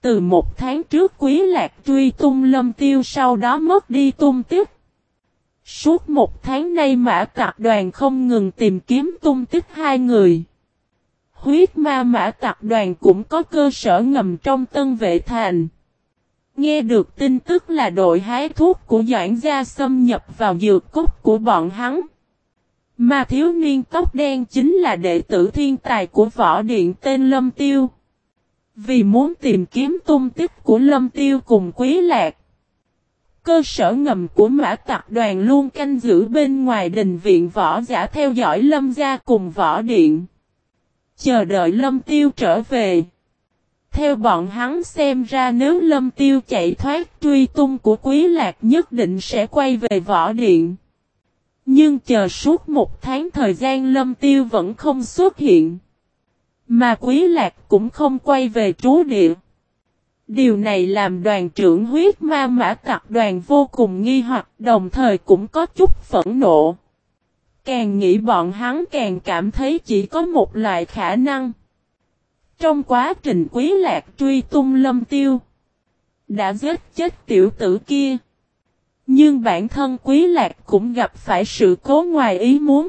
Từ một tháng trước quý lạc truy tung lâm tiêu sau đó mất đi tung tích. Suốt một tháng nay mã tạc đoàn không ngừng tìm kiếm tung tích hai người. Huyết ma mã tạc đoàn cũng có cơ sở ngầm trong tân vệ thành. Nghe được tin tức là đội hái thuốc của Doãn Gia xâm nhập vào dược cốt của bọn hắn. Mà thiếu niên tóc đen chính là đệ tử thiên tài của võ điện tên Lâm Tiêu. Vì muốn tìm kiếm tung tích của Lâm Tiêu cùng Quý Lạc. Cơ sở ngầm của mã tặc đoàn luôn canh giữ bên ngoài đình viện võ giả theo dõi Lâm gia cùng võ điện. Chờ đợi Lâm Tiêu trở về. Theo bọn hắn xem ra nếu Lâm Tiêu chạy thoát, truy tung của Quý Lạc nhất định sẽ quay về võ điện. Nhưng chờ suốt một tháng thời gian Lâm Tiêu vẫn không xuất hiện. Mà Quý Lạc cũng không quay về trú địa. Điều này làm đoàn trưởng huyết ma mã tặc đoàn vô cùng nghi hoặc, đồng thời cũng có chút phẫn nộ. Càng nghĩ bọn hắn càng cảm thấy chỉ có một loại khả năng. Trong quá trình quý lạc truy tung lâm tiêu. Đã giết chết tiểu tử kia. Nhưng bản thân quý lạc cũng gặp phải sự cố ngoài ý muốn.